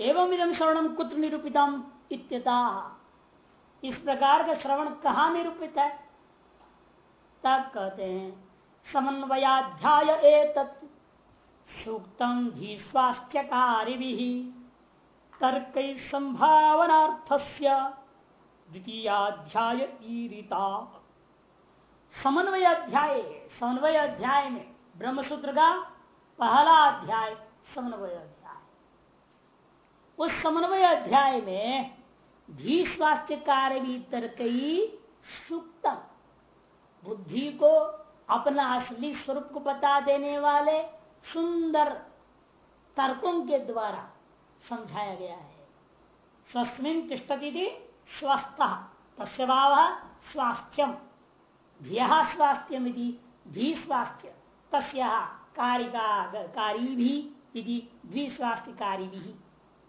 एवं इदम श्रवणम कुत्र निरूपितम इत्यता। इस प्रकार का श्रवण कहा निरूपित है? तब कहते हैं, समन्वयाध्याय एतत्। सूक्तम धी स्वास्थ्यकारी तर्क संभावनार्थ द्वितीयाध्याय ईरिता। समन्वय अध्याय समन्वय अध्याय में ब्रह्मसूत्र का पहला अध्याय समन्वय अध्याय उस समन्वय अध्याय में भी स्वास्थ्य कार्य भी तर्क सूक्तम बुद्धि को अपना असली स्वरूप को बता देने वाले सुंदर तर्कों के द्वारा समझाया गया है। स्वस्मिन तिष्ठती स्वस्थ तस्य भाव स्वास्थ्यम। धिया स्वास्थ्यम धी स्वास्थ्य, तस्य कारिका कारी भी द्विस्वास्थ्यकारी भी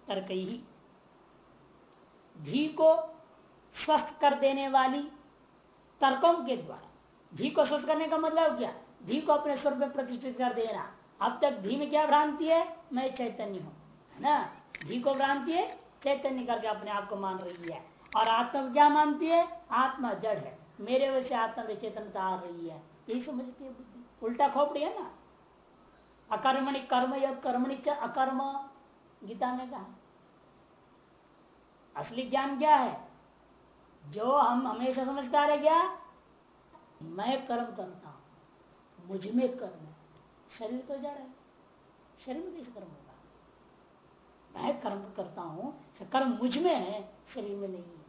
तर्क ही। धी को स्वस्थ कर देने वाली तर्कों के द्वारा। धी को स्वस्थ करने का मतलब क्या? धी को अपने स्वर में प्रतिष्ठित कर देना। अब तक धी में क्या भ्रांति है? मैं चैतन्य हूँ, है ना? धी को भ्रांति है, चैतन्य करके अपने आप को मान रही है। और आत्मा क्या मानती है? आत्मा जड़ है। मेरे वजह से आत्मा में चेतनता आ रही है। यही समझती है उल्टा खोपड़ी है ना? अकर्मणि कर्म या कर्मणि अकर्म। गीता में कहा, असली ज्ञान क्या है? जो हम हमेशा समझता रहे क्या? मैं कर्म करता हूँ, मुझमें कर्म है। शरीर तो जड़ है, शरीर में कैसे कर्म होगा? मैं कर्म करता हूँ कर्म मुझमें है, शरीर में नहीं है।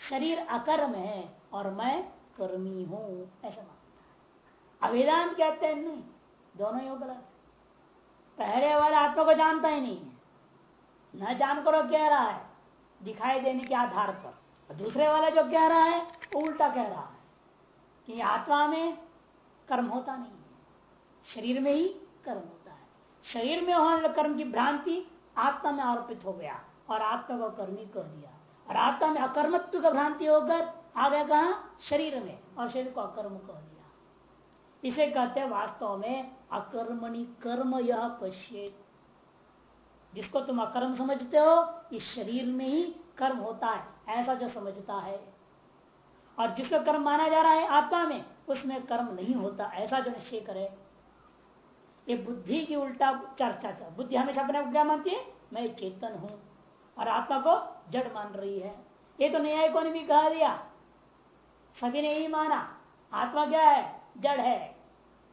शरीर अकर्म है और मैं कर्मी हूँ, ऐसा मानता है। कहते हैं, नहीं, दोनों ही हो गलत। पहले वाला आत्मा को जानता ही नहीं है। न जान करो कह रहा है। दिखाई देने के आधार पर। दूसरे वाला जो कह रहा है, वो उल्टा कह रहा है कि आत्मा में कर्म होता नहीं है। शरीर में ही कर्म होता है। शरीर में होने कर्म की भ्रांति आत्मा में आरोपित हो गया और आत्मा को कर्मी कह दिया। और आत्मा में अकर्मत्व का भ्रांति होकर आ गया कहा? शरीर में। और शरीर को अकर्म कह दिया। इसे कहते हैं वास्तव में अकर्मणि कर्म यह पश्य। जिसको तुम अकर्म समझते हो, इस शरीर में ही कर्म होता है, ऐसा जो समझता है। और जिसको कर्म माना जा रहा है आत्मा में, उसमें कर्म नहीं होता, ऐसा जो निश्चय करे। ये बुद्धि की उल्टा चर्चा चल बुद्धि हमेशा अपने को क्या मानती है? मैं चेतन हूँ, और आत्मा को जड़ मान रही है। ये तो न्यायिकों ने भी कहा दिया। सभी ने यही माना। आत्मा क्या है? जड़ है,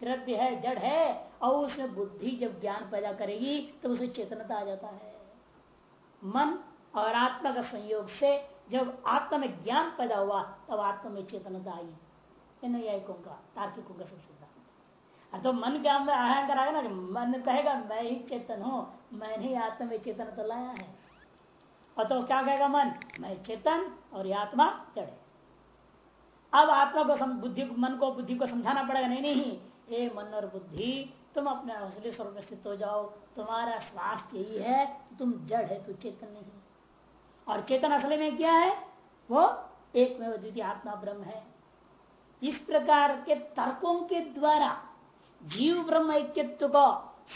द्रव्य है, जड़ है, और उसमें बुद्धि जब ज्ञान पैदा करेगी तो उसे चेतनता आ जाता है। मन और आत्मा का संयोग से जब आत्मा में ज्ञान पैदा हुआ, तब आत्मा में चेतनता आई। न्यायिकों का, तार्किकों का सिद्धांत तो मन के अंदर अहंकार आएगा ना मन कहेगा, मैं ही चेतन हूँ मैंने ही आत्मा में चेतन तो लाया है। और तो क्या कहेगा मन? मैं चेतन और आत्मा चढ़े अब आत्मा को बुद्धि मन को, बुद्धि को समझाना पड़ेगा। नहीं नहीं ये मन और बुद्धि, तुम अपने असली स्वरूप में स्थित हो जाओ। तुम्हारा स्वास्थ्य यही है तुम जड़ है तू चेतन नहीं और चेतन असल में क्या है? वो एक में द्वितीय आत्मा ब्रह्म है। इस प्रकार के तर्कों के द्वारा जीव ब्रह्म ऐक्यत्व को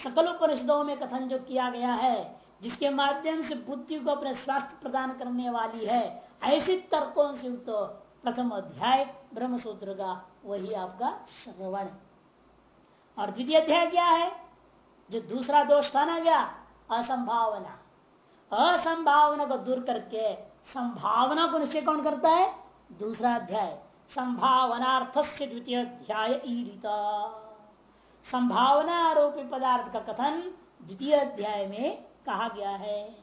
सकल परिषदों में कथन जो किया गया है, जिसके माध्यम से बुद्धि को अपने स्वास्थ्य प्रदान करने वाली है, ऐसे तर्कों से तो प्रथम अध्याय ब्रह्म सूत्र का, वही आपका श्रवण। और द्वितीय अध्याय क्या है? जो दूसरा दोष था ना गया असंभावना। असंभावना को दूर करके संभावना को निश्चय कौन करता है? दूसरा अध्याय। संभावनार्थ से द्वितीय अध्याय संभावना आरोपी पदार्थ का कथन द्वितीय अध्याय में कहा गया है।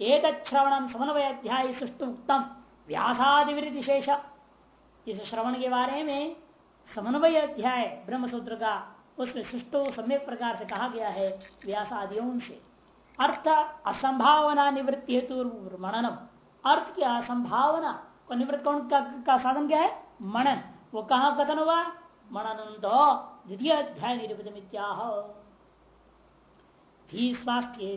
एक श्रवण समन्वय अध्याय सृष्टि उत्तम व्यासादि विशेष इस श्रवण के बारे में समन्वय अध्याय ब्रह्मसूत्र का उसमें सृष्टो सम्यक प्रकार से कहा गया है व्यासादियों से। अर्थ असंभावना निवृत्ति हेतु मननम अर्थ की असंभावना को निवृत्त कौन का, का साधन क्या है? मनन वो कहा कथन हुआ? मनन तो द्वितीय अध्याय निरूपित मित्याह स्वास्थ्य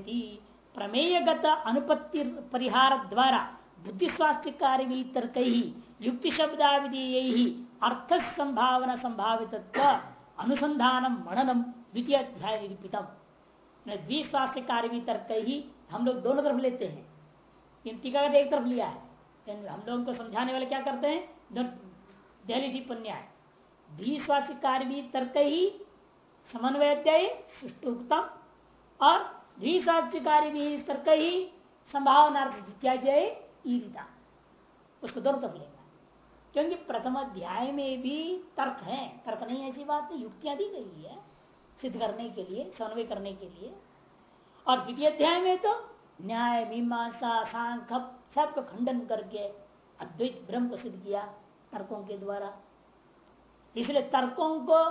प्रमेयगत अनुपत्ति परिहार द्वारा बुद्धि स्वास्थ्य कार्य भी तर्क ही युक्ति शब्दाविधि अर्थ संभावना संभावित अनुसंधान मननम, द्वितीय अध्याय निरूपितम। द्विस्वास्थ्य कार्य भी तर्क ही हम लोग दोनों तरफ़ लेते हैं। इन टीका एक तरफ़ लिया है। हम लोगों को समझाने वाले क्या करते हैं? दिल्ली दीपन्याय। द्विस्वास्थ्य कार्य भी तर्क ही समन्वय अध्याय सुष्टुक्तम और द्विस्वास्थ्य कार्य भी तर्क ही संभावना ईरिता उसको दोनों तरफ़ लेना क्योंकि प्रथम अध्याय में भी तर्क है। तर्क नहीं ऐसी बात नहीं। युक्तियाँ दी गई है सिद्ध करने के लिए, समन्वय करने के लिए। और द्वितीय अध्याय में तो न्याय, मीमांसा सांख सबको खंडन करके अद्वैत ब्रह्म को सिद्ध किया तर्कों के द्वारा। इसलिए तर्कों को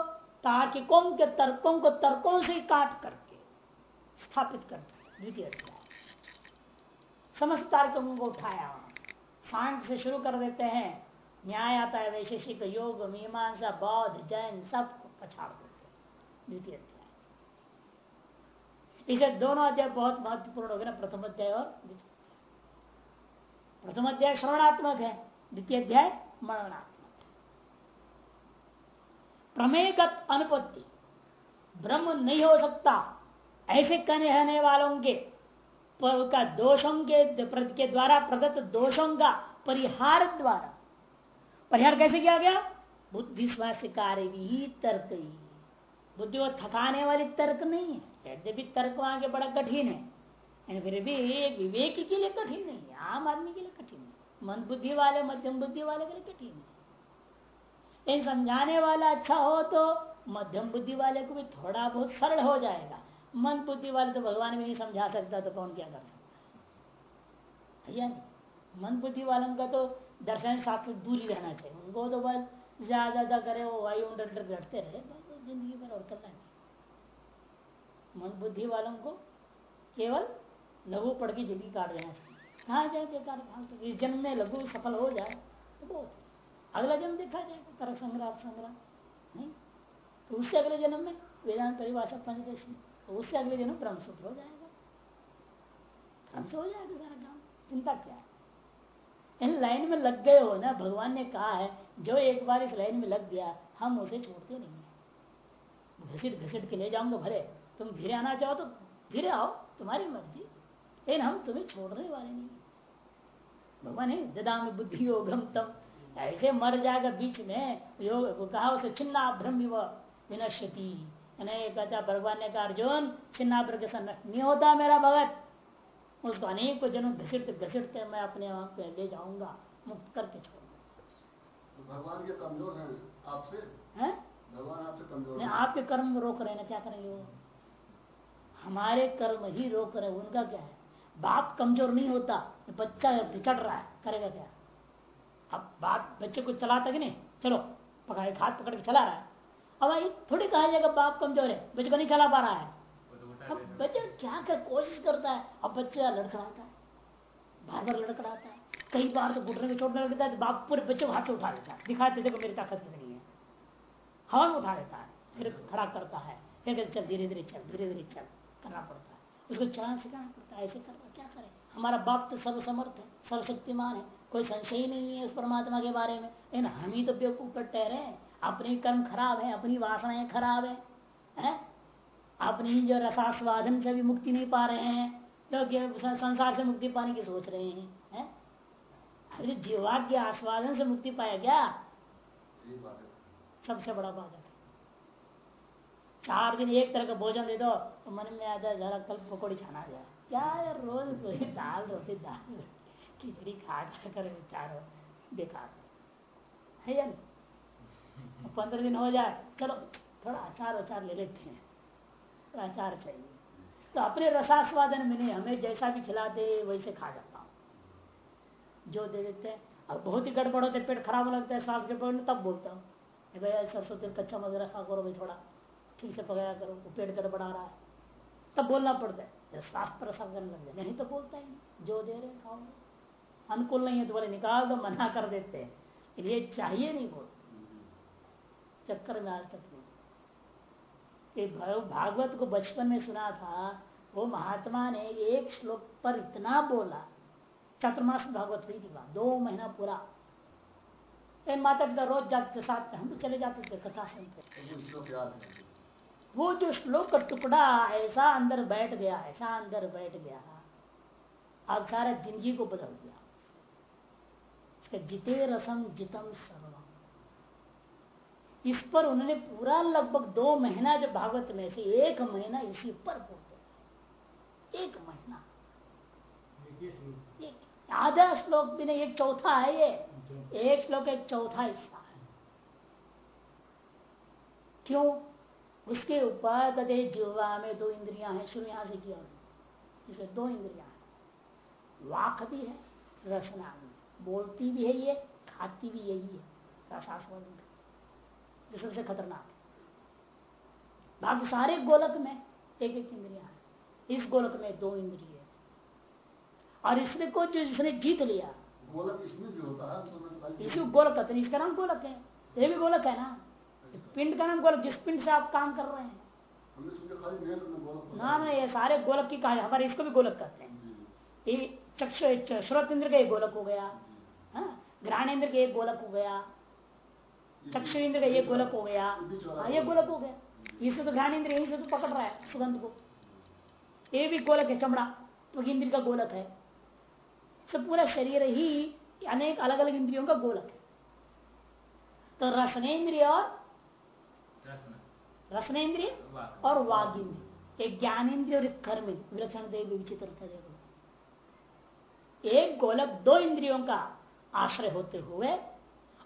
तार्किकों के तर्कों को तर्कों से काट करके स्थापित कर द्वितीय अध्याय। समस्त तार्किकों को उठाया। सांख से शुरू कर देते हैं। न्याय आता है वैशेषिक योग, मीमांसा, बौद्ध, जैन सब पछाड़ देते द्वितीय अध्याय। इसे दोनों अध्याय बहुत महत्वपूर्ण हो गए ना, प्रथम अध्याय और प्रथम अध्याय श्रवणात्मक है, द्वितीय अध्याय मरणात्मक प्रमेयगत अनुपत्ति। ब्रह्म नहीं हो सकता, ऐसे कहने वालों के का दोषों के के द्वारा प्रदत्त दोषों का परिहार द्वारा। परिहार कैसे किया गया? बुद्धि स्वास्थ्य कार्य भी तर्क ही। बुद्धि वो थकाने वाली तर्क नहीं है। यद्यपि तर्क वहाँ के बड़ा कठिन है। फिर भी विवेक के लिए कठिन नहीं है। आम आदमी के लिए कठिन है। मन बुद्धि वाले, मध्यम बुद्धि वाले के लिए कठिन है। समझाने वाला अच्छा हो तो मध्यम बुद्धि वाले को भी थोड़ा बहुत सरल हो जाएगा। मन बुद्धि वाले तो भगवान भी नहीं समझा सकता तो कौन क्या कर सकता? है मन बुद्धि वालों का तो दर्शन शास्त्र दूर ही रहना चाहिए। उनको तो बस ज़्यादा ज़्यादा करे, वो वायु बैठते रहे, बस ज़िंदगी भर और करना नहीं मन बुद्धि वालों को केवल लघु पढ़ के ज़िंदगी काट देना चाहिए। कहा जाए बेकार इस जन्म में लघु सफल हो जाए तो बहुत अगला जन्म देखा जाएगा तरक संग्रह संग्रह, नहीं? तो उससे अगले जन्म में वेदांत परिभाषा पंचदशी तो उससे अगले जन्म ब्रह्मसूत्र हो जाएगा। ब्रह्म से हो जाएगा सारा काम। चिंता क्या है? इन लाइन में लग गए हो ना, भगवान ने कहा है, जो एक बार इस लाइन में लग गया, हम उसे छोड़ते नहीं घसीट घसीट के ले जाऊँगा भले, तुम धीरे आना चाहो तो धीरे आओ, तुम्हारी मर्ज़ी। लेकिन हम तुम्हें छोड़ने वाले नहीं भगवान है। ददा में बुद्धि योगम तम, ऐसे मर जाएगा बीच में योग कहा उसे, छिन्ना ब्रह्म विनश्यति। कहता भगवान ने कहा अर्जुन छिन्ना के नष्ट नहीं होता मेरा भगत उसको अनेक जन्म घसीटते घसीटते मैं अपने वहाँ पे ले जाऊँगा मुक्त करके छोड़ूँगा भगवान के कमज़ोर हैं आपसे हैं भगवान आपसे कमज़ोर नहीं आपके कर्म रोक रहे ना क्या करेंगे वो हमारे कर्म ही रोक रहे उनका क्या है बाप कमज़ोर नहीं होता बच्चा बिछड़ रहा है करेगा क्या अब बाप बच्चे को चलाता कि नहीं चलो पकड़ हाथ पकड़ के चला रहा है अब थोड़ी कहा जाएगा बाप कमज़ोर है बच्चे को नहीं चला पा रहा है। अब बच्चा क्या कर कोशिश करता है अब बच्चा लड़खड़ाता है बार बार लड़खड़ाता है। कई बार तो घुटने में चोट लगता है बाप पूरे बच्चे को हाथ से उठा लेता है। दिखाते देखो मेरी ताकत नहीं है। हवा में उठा लेता है फिर खड़ा करता है। फिर चल धीरे धीरे चल धीरे धीरे चल करना पड़ता है। उसको चलाना सिखाना पड़ता है ऐसे करना क्या करे? हमारा बाप तो सर्वसमर्थ है सर्वशक्तिमान है कोई संशय ही नहीं है उस परमात्मा के बारे में। लेकिन हम ही तो बेवकूफ़ पर ठहरे अपने कर्म खराब है अपनी वासनाएँ खराब है, है? अपनी जो रसास्वादन से भी मुक्ति नहीं पा रहे हैं लोग संसार से मुक्ति पाने की सोच रहे हैं है? अरे जीवा के आस्वादन से मुक्ति पाया क्या? सबसे बड़ा बात है। चार दिन एक तरह का भोजन दे दो तो मन में आ जाए जरा कल पकौड़ी छाना जाए क्या यार रोज वही दाल रोटी दाल खिचड़ी खा कर चार बेकार। है या नहीं? पंद्रह दिन हो जाए, चलो, थोड़ा अचार अचार ले लेते हैं। तो अचार चाहिए। तो अपने रसास्वादन में नहीं, हमें जैसा भी खिलाते वैसे खा जाता हूँ। जो दे देते हैं। अब बहुत ही गड़बड़ होते, पेट खराब लगता है, सांस गड़बड़ तब बोलता हूँ। भैया सरसों तेल कच्चा मज़ा रखा करो भाई, थोड़ा ठीक से पकाया करो, वो पेट गड़बड़ा रहा है। तब बोलना पड़ता है। स्वास्थ्य पर असर करने लग जाए नहीं तो बोलता ही जो दे रहे खाओ। अनुकूल नहीं है तो बोले, निकाल दो, मना कर देते हैं। ये चाहिए नहीं बोलते। चक्कर में आज तक नहीं। भागवत को बचपन में सुना था वो महात्मा ने एक श्लोक पर इतना बोला चतुर्मास भागवत हुई थी दो महीना पूरा। माता पिता रोज जाते साथ हम तो चले जाते थे कथा सुनते वो जो श्लोक का टुकड़ा ऐसा अंदर बैठ गया ऐसा अंदर बैठ गया अब सारा ज़िंदगी को बदल दिया। जिते रसम जितम सर्वम इस पर उन्होंने पूरा लगभग दो महीना जो भागवत में से एक महीना इसी पर बोलते एक महीना। एक आधा श्लोक भी नहीं, एक चौथा है ये। एक श्लोक, एक चौथा हिस्सा है। क्यों? उसके ऊपर कदे जुवा में दो इंद्रियाँ हैं, शुरू यहाँ से किया इसे दो इंद्रियाँ हैं। वाक भी है, रसना भी बोलती भी है ये, खाती भी यही है। रसास्वाद जो सबसे खतरनाक है। बाकी सारे गोलक में एक एक इंद्रिया है। इस गोलक में दो इंद्रिय और इसमें को जो जिसने जीत लिया गोलक इसमें भी होता है इसी गोलक कहते हैं इसका नाम गोलक है। ये भी गोलक है ना? पिंड का नाम गोलक जिस पिंड से आप काम कर रहे हैं। ना ना ये सारे गोलक की कहा हमारे इसको भी गोलक कहते हैं। ये चक्ष श्रोत इंद्र का एक गोलक हो गया। हाँ, ग्रहण इंद्र का एक गोलक हो गया। चक्षु इंद्र का ये गोलक हो गया। हाँ ये गोलक हो गया। इससे तो घ्राण इंद्र यही से तो पकड़ रहा है सुगंध को। ये भी गोलक है चमड़ा। तो इंद्र का गोलक है। सब पूरा शरीर ही अनेक अलग अलग इंद्रियों का गोलक है। तो रसनेन्द्रिय और रसनेन्द्रिय और वाग इंद्रिय एक ज्ञानेन्द्रिय और एक कर्म। विलक्षण देव विचित्रता देखो। एक गोलक दो इंद्रियों का आश्रय होते हुए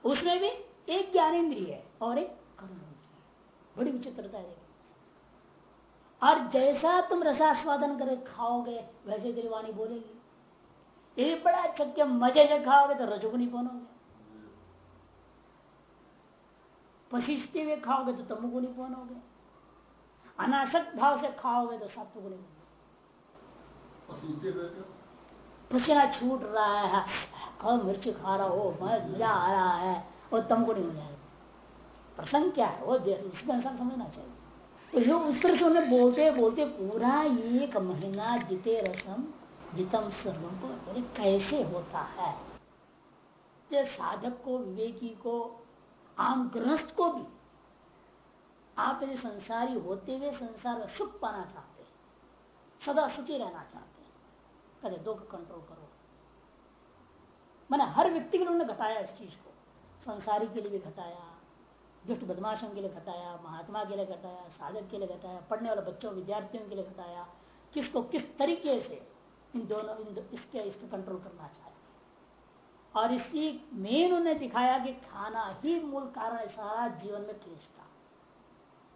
उसमें भी एक ज्ञानेन्द्रिय है और एक कर्म इंद्रिय बड़ी विचित्रता है और जैसा तुम रसास्वादन करे खाओगे वैसे तेरी वाणी बोलेगी। ये बड़ा अच्छा मज़े से खाओगे तो रजोगुनी बनोगे। पसीजते हुए खाओगे तो तमुगुनी बनोगे। अनासक्त भाव से खाओगे तो सत्वगुनी बनोगे। पसीना छूट रहा है। कौन मिर्ची खा रहा हो? मज़ा आ रहा है। वो तमको नहीं हो। जाएगा प्रसंग क्या है? वो उसके अनुसार समझना चाहिए। तो जो उस तरह से उन्हें बोलते बोलते पूरा एक महीना जिते रसम, जितम सर्वम को कैसे होता है? ये साधक को, विवेकी को आम गृहस्थ को भी, आप यदि संसारी होते हुए संसार में सुख पाना चाहते हैं, सदा सुखी रहना चाहते हैं कदे दो का कंट्रोल करो। मैंने हर व्यक्ति के लिए उन्होंने घटाया इस चीज़ को। संसारी के लिए भी घटाया दुष्ट बदमाशों के लिए घटाया महात्मा के लिए घटाया साधक के लिए घटाया पढ़ने वाले बच्चों विद्यार्थियों के लिए घटाया किसको किस तरीके से इन दोनों इन दो, इसके इसको कंट्रोल करना चाहिए और इसी मेन उन्हें दिखाया कि खाना ही मूल कारण है सारा जीवन में क्लेश का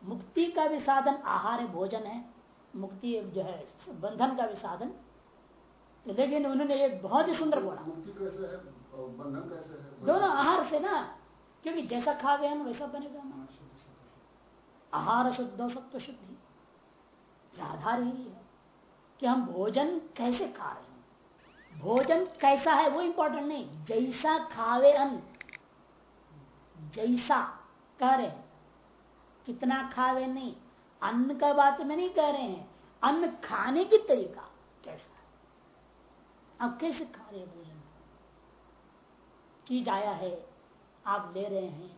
मुक्ति का भी साधन आहार है भोजन है। मुक्ति जो है बंधन का भी साधन। तो लेकिन उन्होंने एक बहुत ही सुंदर बोला। मुक्ति कैसे है? बंधन कैसे है? दोनों आहार से ना क्योंकि जैसा खा गया ना वैसा बनेगा। आहार शुद्ध सत्व शुद्धि आधार ही है कि हम भोजन कैसे खा रहे हैं। भोजन कैसा है वो इंपॉर्टेंट नहीं। जैसा खावे अन्न जैसा कह रहे हैं। कितना खावे नहीं अन्न का बात में नहीं कह रहे हैं। अन्न खाने की तरीका कैसा है? आप कैसे खा रहे भोजन? चीज़ आया है, आप ले रहे हैं।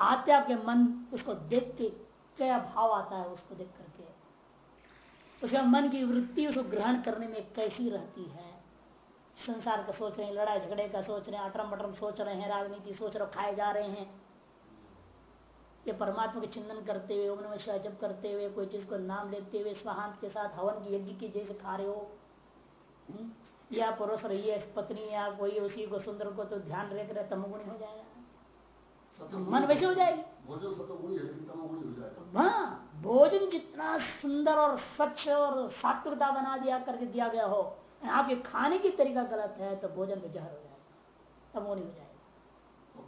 आते आपके मन उसको देख के क्या भाव आता है उसको देख करके? उसका मन की वृत्ति उसको ग्रहण करने में कैसी रहती है? संसार का सोच रहे हैं, लड़ाई झगड़े का सोच रहे हैं अटरम बटरम सोच रहे हैं, राजनीति सोच रहे खाए जा रहे हैं। ये परमात्मा के चिंतन करते हुए, ओम नमः जब करते हुए, कोई चीज़ को नाम लेते हुए, स्वाहांत के साथ, हवन की यज्ञ की जैसे खा रहे हो। हम्म? या पुरुष रही है पत्नी या कोई उसी को सुंदर को तो ध्यान रख रहे तमगुणी हो जाएगा। मन वैसे हो जाएगी। हाँ भोजन जितना सुंदर और स्वच्छ और सात्विकता बना दिया करके दिया गया हो आपके खाने की तरीका गलत है तो भोजन में जहर हो जाएगा तमोनी हो जाएगा।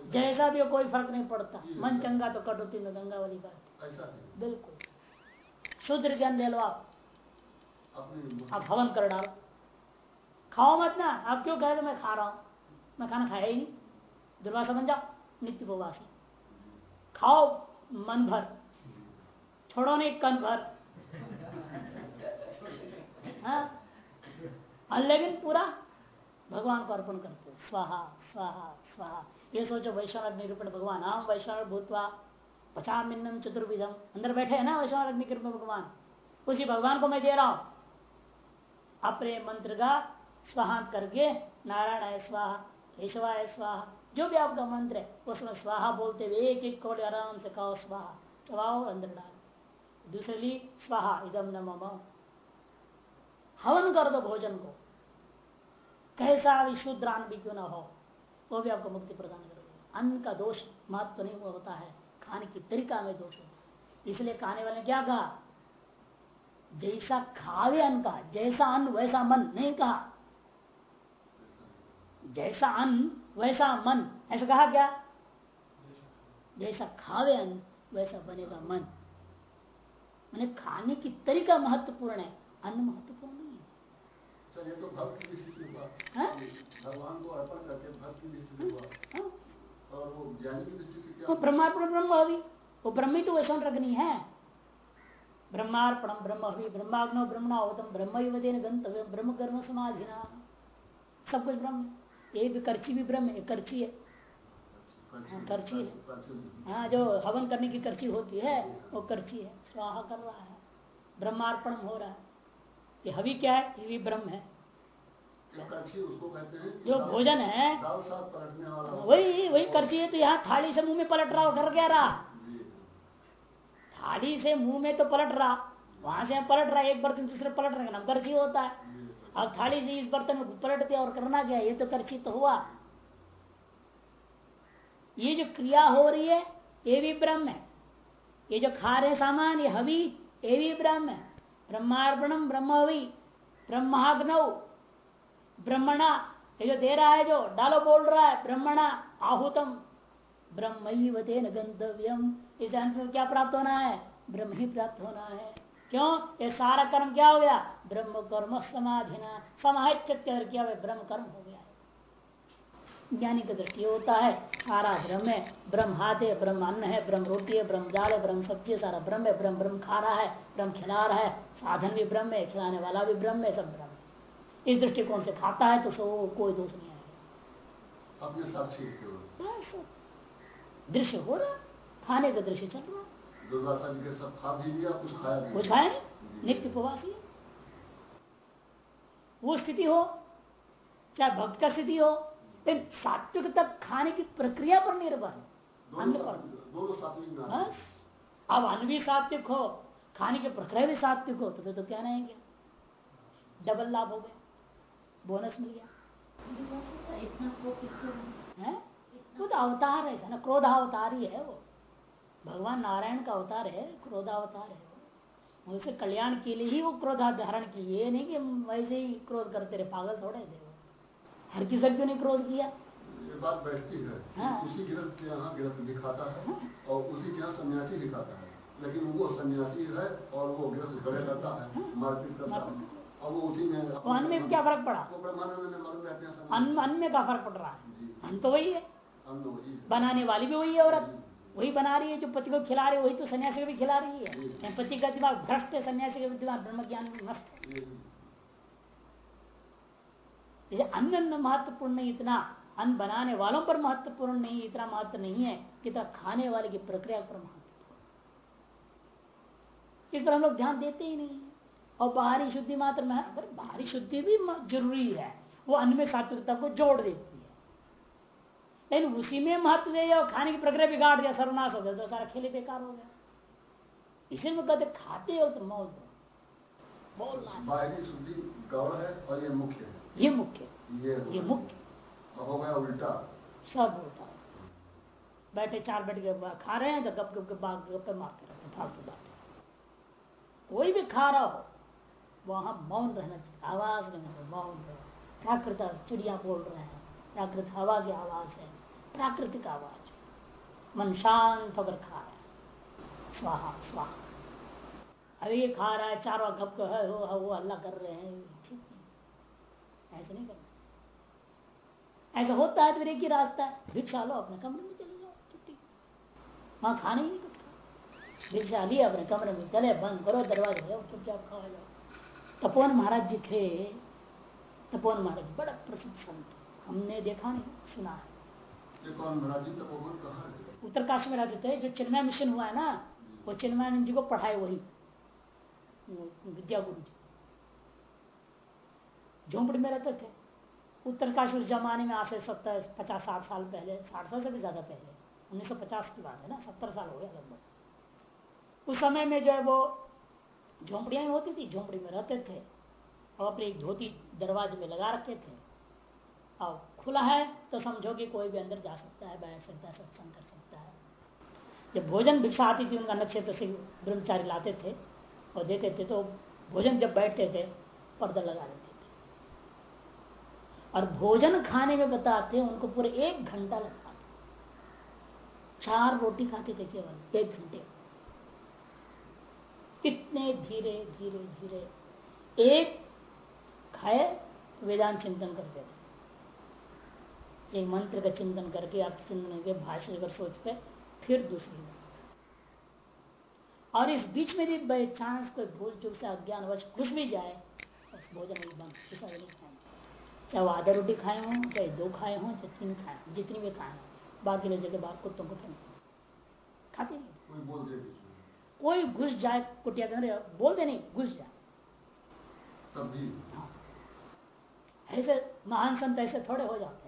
जो जैसा भी हो कोई फ़र्क नहीं पड़ता। मन चंगा तो कटौती में गंगा वाली बात। ऐसा बिल्कुल। शुद्ध ज्ञान ले लो आप। आप हवन कर डालो। खाओ मत ना। आप क्यों कहे मैं खा रहा हूँ। मैं खाना खाया ही नहीं। दुर्वासा बन जाओ, नित्य उपवासी खाओ, मन भर। छोड़ो नहीं, कन भर। हाँ? लेकिन पूरा। भगवान को अर्पण करते स्वाहा स्वाहा स्वाहा। ये सोचो वैष्णव निरूपण भगवान। हम वैष्णव भूतवा पचामिन्नम चतुर्विधम। अंदर बैठे है ना वैष्णव में भगवान? उसी भगवान को मैं दे रहा हूँ। अपने मंत्र का स्वाहा करके नारायण स्वाहा केशवा है स्वाहा, जो भी आपका मंत्र है, उसमें स्वाहा बोलते हुए एक एक कौड़ आराम से कहो स्वाहा। चबाओ अंदर डाल दूसरी, स्वाहा इदम न हवन कर दो भोजन को। कैसा भी शुद्रान भी क्यों ना हो, वो भी आपको मुक्ति प्रदान करेगा। अन्न का दोष महत्व नहीं होता है, खाने की तरीका में दोष होता है। इसलिए खाने वाले क्या कहा? जैसा खावे अन्न का जैसा अन्न वैसा मन नहीं कहा। जैसा अन्न वैसा मन ऐसा कहा क्या? जैसा खावे अन्न वैसा बनेगा मन। मैंने खाने की तरीका महत्वपूर्ण है अन्न महत्वपूर्ण नहीं है। तो भक्त हाँ? भगवान को अर्पण करके भक्त की दृष्टि से हुआ। हाँ? और वो ज्ञानी की दृष्टि से वो क्या ब्रह्मार्पण ब्रह्म अभी। वो ब्रह्म ही तो वैश्वन रखनी है। ब्रह्मार्पणम ब्रह्म अभी ब्रह्माग्नो ब्रह्मणावतम ब्रह्म युवतेन गंतव्य ब्रह्म कर्म समाधिना सब कुछ ब्रह्म। है। एक करची भी ब्रह्म है करची है। हाँ, करछी है। हाँ। जो हवन करने की करची होती है वो करची है। स्वाहा कर रहा है। ब्रह्मार्पण हो रहा है। ये हवि क्या है? ये भी ब्रह्म है। उसको कहते हैं जो भोजन है वही वही करची है तो यहाँ थाली से मुँह में पलट रहा कर क्या रहा? जी थाली से मुँह में तो पलट रहा, वहाँ से पलट रहा, एक बर्तन दूसरे पलट रहे नाम करछी होता है। अब थाली से इस बर्तन में पलट दिया और करना क्या ये तो करछी तो हुआ। ये जो क्रिया हो रही है, ये भी ब्रह्म है। ये जो खा रहे सामान, ये हवी, ये भी ब्रह्म है। ब्रह्मार्पणम ब्रह्म हवि, ब्रह्माग्नौ, ब्रह्मणा। ये जो दे रहा है, जो डालो बोल रहा है, ब्रह्मणा, आहुतम। ब्रह्म तेन गंतव्यम इस अंत में क्या प्राप्त होना है? ब्रह्म ही प्राप्त होना है। क्यों? ये सारा कर्म क्या हो गया? ब्रह्म कर्म समाधिना। समाहित किया ब्रह्म कर्म हो गया है। ज्ञानी का दृष्टि होता है सारा ब्रह्म है ब्रह्म हाथ है ब्रह्म अन्न है ब्रह्म रोटी है ब्रह्म दाल है ब्रह्म सब्ज़ी है सारा ब्रह्म है ब्रह्म ब्रह्म खा रहा है ब्रह्म खिला रहा है साधन भी ब्रह्म है खिलाने वाला भी ब्रह्म है सब ब्रह्म इस दृष्टिकोण से खाता है तो सो कोई दोष नहीं आएगा दृश्य हो रहा खाने का दृश्य चल रहा दुर्वासा जी के सब खा भी लिया कुछ खाया भी कुछ लिया। खाया नहीं? नित्य उपवासी है वो स्थिति हो चाहे भक्त का स्थिति हो लेकिन सात्विक तक खाने की प्रक्रिया पर निर्भर है। अन्न पर बस। अब अन्न भी सात्विक हो खाने की प्रक्रिया भी सात्विक हो तो फिर तो क्या रहेंगे? डबल लाभ हो गया बोनस मिल गया। इतना है? वो तो अवतार है ना क्रोधावतार ही है वो। भगवान नारायण का अवतार है क्रोधावतार है। उसे कल्याण के लिए ही वो क्रोधा धारण की ये नहीं कि वैसे ही क्रोध करते रहे पागल थोड़े थे हर किसी नहीं क्रोध किया। ये बात बैठती है हाँ। उसी गिरफ्त के यहाँ गिरफ्त लिखाता है और उसी के यहाँ सन्यासी लिखाता है। लेकिन वो सन्यासी है और वो गिरफ्त खड़े रहता है मारपीट करता है। और वो उसी में वो अन्न में क्या फ़र्क पड़ा? वो ब्रह्मानंद में हैं। अन्न क्या फ़र्क पड़ रहा है। अन्न तो वही है। वही है। बनाने वाली भी वही है औरत। वही बना रही है जो पति को खिला रही है, वही तो सन्यासी को भी खिला रही है। पति का दिमाग भ्रष्ट है सन्यासी का दिमाग ब्रह्म ज्ञान मस्त। है ये- जैसे अन्न अन्न महत्वपूर्ण नहीं, इतना अन्न बनाने वालों पर महत्वपूर्ण नहीं, इतना महत्व नहीं है जितना खाने वाले की प्रक्रिया पर महत्वपूर्ण इस पर हम लोग ध्यान देते ही नहीं। और बाहरी शुद्धि मात्र में बाहरी शुद्धि भी ज़रूरी है। वो अन्न में सात्विकता को जोड़ देती है। लेकिन उसी में महत्व दे और खाने की प्रक्रिया बिगाड़ दिया सर्वनाश हो गया तो सारा खेले बेकार हो गया। इसी में कहते खाते हो तो बोलना है। गौड़ है और ये मुख्य है। ये मुख्य ये ये मुख्य हो। गया उल्टा। सब है। बैठे चार बैठ के खा रहे हैं तो गप गप गप बाग गप्पे मारते रहते फालतू बात। कोई भी खा रहा हो वहाँ मौन रहना चाहिए आवाज़ नहीं मौन रहो प्राकृत चिड़िया बोल रहे हैं। प्राकृत हवा की आवाज़ है, प्राकृतिक आवाज़। मन शांत होकर खा रहा है। स्वाहा स्वाहा। अभी खा रहा है, चार गप है हो, वो अल्लाह कर रहे हैं। ठीक नहीं ऐसे नहीं करना। ऐसा होता है तो फिर एक ही रास्ता है। भिक्षा लो, अपने कमरे में चले जाओ वहाँ खाने ही नहीं कुछ भिक्षा लिए अपने कमरे में चले, बंद करो, दरवाज़ा जाओ, चुपचाप खा जाओ तपोवन महाराज जी थे। तपोवन महाराज बड़ा प्रसिद्ध संत हमने देखा नहीं सुना है। है? में रहते थे जो चिन्मय मिशन हुआ है ना वो चिन्मयानंद जी को पढ़ाए वही। विद्या गुरु जी। झोंपड़ी में रहते थे। उत्तरकाशी उस जमाने में आज से सत्तर पचास साठ साल पहले साठ साल से भी ज़्यादा पहले 1950 की बात है ना सत्तर साल हो गया लगभग। उस समय में जो है वो झोंपड़ियाँ होती थी झोंपड़ी में रहते थे। और अपनी धोती दरवाजे में लगा रखे थे। और खुला है तो समझो कि कोई भी अंदर जा सकता है, बैठ सकता है, सत्संग कर सकता है। जब भोजन भिक्षा आती थी, उनका नक्षत्र से ब्रह्मचारी लाते थे और देते थे तो भोजन जब बैठते थे, पर्दा लगा देते थे। और भोजन खाने में बताते, उनको पूरे एक घंटा लगता चार रोटी खाते थे केवल, एक घंटे। कितने धीरे धीरे धीरे। एक खाए, वेदांत चिंतन करते थे। एक मंत्र का चिंतन करके अर्थ चिंतन करके भाष्य कर सोच पे फिर दूसरी और इस बीच में भी बाई चांस कोई भूल चूक से अज्ञान वश घुस भी जाए बस भोजन नहीं चाहे वो आधा रोटी खाए हों चाहे दो खाए हों चाहे तीन खाए हों जितनी भी खाए हों बाकी ले जगह बाहर कुत्तों को खाते नहीं। कोई कोई घुस जाए कुटिया के अंदर बोल दे नहीं घुस जाए। हाँ। ऐसे महान संत ऐसे थोड़े हो जाते हैं।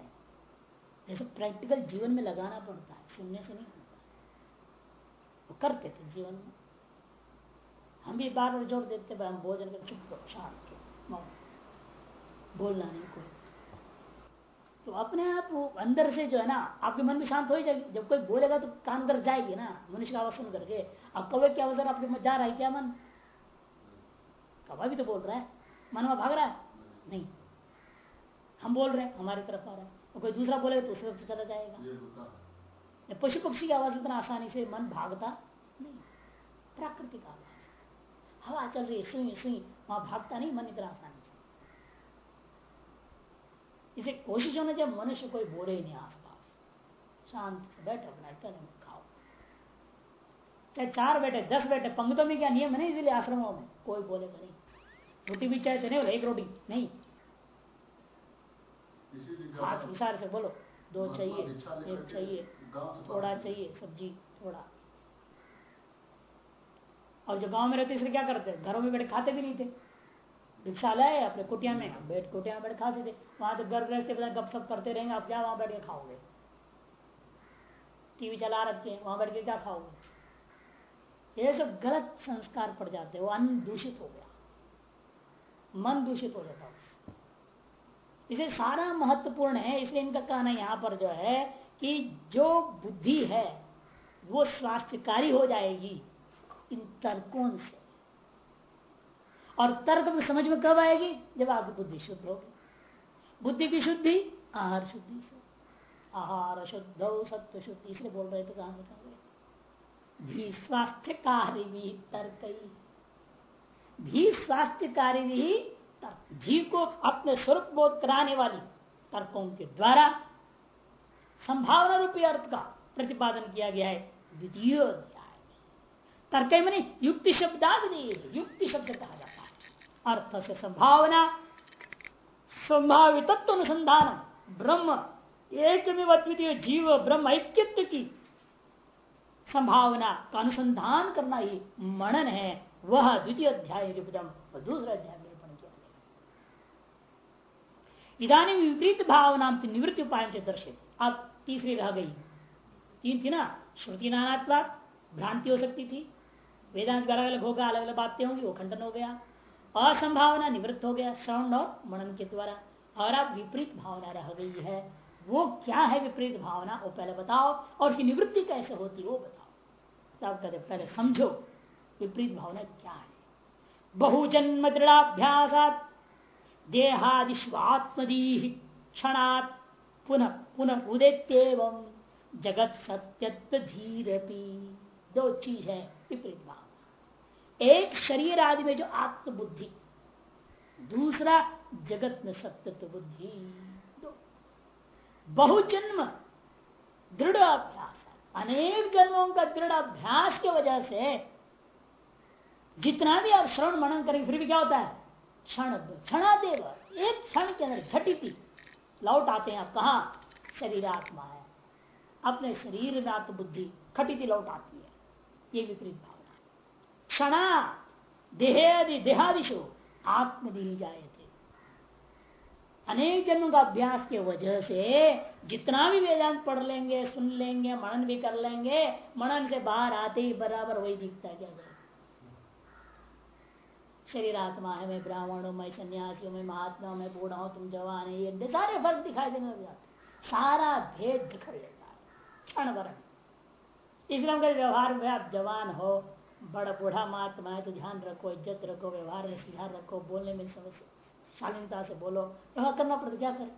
ऐसे प्रैक्टिकल जीवन में लगाना पड़ता है, सुनने से नहीं होता। वो करते थे जीवन में। हम भी बार बार ज़ोर देते हम भोजन कर, चुप करो, शांत के बोलना नहीं कोई। तो अपने आप अंदर से जो है ना, आपके मन भी शांत हो ही जाएगी। जब कोई बोलेगा तो कान अंदर जाएगी ना, मनुष्य का आवाज़ सुन करके। अब कवे क्या अवसर आपके मन जा रहा है, क्या मन? कवा भी तो बोल रहा है। मन में भाग रहा है? नहीं। हम बोल रहे हैं, हमारी तरफ़ आ रहा है। और कोई दूसरा बोलेगा तो उस तरफ़ चला जाएगा। पशु पक्षी की आवाज़ इतना आसानी से मन भागता नहीं। प्राकृतिक आवाज़। हवा चल रही है सुई सुई। वहाँ भागता नहीं मन इतना आसानी से। इसे कोशिश होना चाहिए मनुष्य कोई बोले ही नहीं आसपास। शांत से बैठो अपना इतना खाओ। चाहे चार बैठे दस बैठे पंक्तों में क्या नियम है ना इसलिए आश्रमों में? कोई बोलेगा नहीं। रोटी भी चाहे तो नहीं एक रोटी नहीं। जब इशारे से बोलो। दो चाहिए एक चाहिए थोड़ा चाहिए सब्ज़ी थोड़ा। और जो गाँव में रहते इसलिए क्या करते घरों में बैठे खाते भी नहीं थे। भिक्षा लाए अपने कुटिया में बैठ कुटिया में बैठ खाते थे। वहाँ तो घर रहते पता गपशप करते रहेंगे आप क्या वहाँ बैठ के खाओगे। टीवी चला रखे हैं वहाँ बैठ के क्या खाओगे? ये सब गलत संस्कार पड़ जाते हैं वो अन्न दूषित हो गया। मन दूषित हो जाता है। इसे सारा महत्वपूर्ण है, इसलिए इनका कहना यहाँ पर जो है कि जो बुद्धि है, वो स्वास्थ्यकारी हो जाएगी इन तर्कों से। और तर्क में समझ में कब आएगी? जब आपकी बुद्धि शुद्ध होगी। बुद्धि की शुद्धि, आहार शुद्धि से। आहार शुद्ध सत्य शुद्धि, इसलिए बोल रहे थे कहाँ भी भी तर्क भी स्वास्थ्य कार्य भी जीव को अपने स्वरूप बोध कराने वाली तर्कों के द्वारा संभावना रूपी अर्थ का प्रतिपादन किया गया है। द्वितीय अध्याय। तर्क मैंने युक्ति शब्दाद युक्ति शब्द कहा जाता है। अर्थ से संभावना संभावित अनुसंधान, ब्रह्म एक द्वितीय जीव, ब्रह्म ऐक्यत्व की संभावना का अनुसंधान करना ही मनन है। वह द्वितीय अध्याय दूसरा अध्याय इधानी विपरीत भावना निवृत्ति उपाय से दर्शित अब तीसरी रह गई। तीन थी ना? श्रुति नानात्वाद भ्रांति हो सकती थी। वेदांत अलग अलग होगा, अलग अलग बातें होंगी, वो खंडन हो गया। असंभावना निवृत्त हो गया श्रवण और मनन के द्वारा। और अब विपरीत भावना रह गई है। वो क्या है विपरीत भावना वो पहले बताओ। और उसकी निवृत्ति कैसे होती वो बताओ। तब कहते पहले समझो विपरीत भावना क्या है। बहुजन्म दृढ़ाभ्यास देहादिश्वात्मदी क्षणात् पुनः पुनः उदित्यव जगत सत्यत्व धीरपी दो चीज़ है, विपरीत भावना एक शरीर आदि में जो आत्मबुद्धि, दूसरा जगत में सत्यत्व बुद्धि दो। बहुजन्म, दृढ़ अभ्यास। अनेक जन्मों का दृढ़ अभ्यास की वजह से जितना भी आप श्रवण मनन करेंगे, फिर भी क्या होता है? क्षण क्षणादेव, एक क्षण के अंदर झटिति। लौट आते हैं आप, कहा? शरीर आत्मा है। अपने शरीर में आत्मबुद्धि खटिति लौट आती है। ये विपरीत भावना। क्षणा, देहादि देहादिशु आत्मदी जाए थे। अनेक जन्म का अभ्यास के वजह से जितना भी वेदांत पढ़ लेंगे, सुन लेंगे, मनन भी कर लेंगे, मनन से बाहर आते ही बराबर वही दिखता क्या शरीर आत्मा है, मैं ब्राह्मण हूँ मैं सन्यासी हूँ मैं महात्मा हूँ मैं बूढ़ा हूँ तुम जवान है, ये सारे फ़र्क दिखाई देने लग जाते सारा भेद दिखा देता है। क्षण भर इसलिए व्यवहार में आप जवान हो, बड़ा बूढ़ा महात्मा है तो ध्यान रखो, इज़्ज़त रखो, व्यवहार में सुधार रखो, बोलने में समझ शालीनता से बोलो। व्यवहार करना पड़ता क्या करे?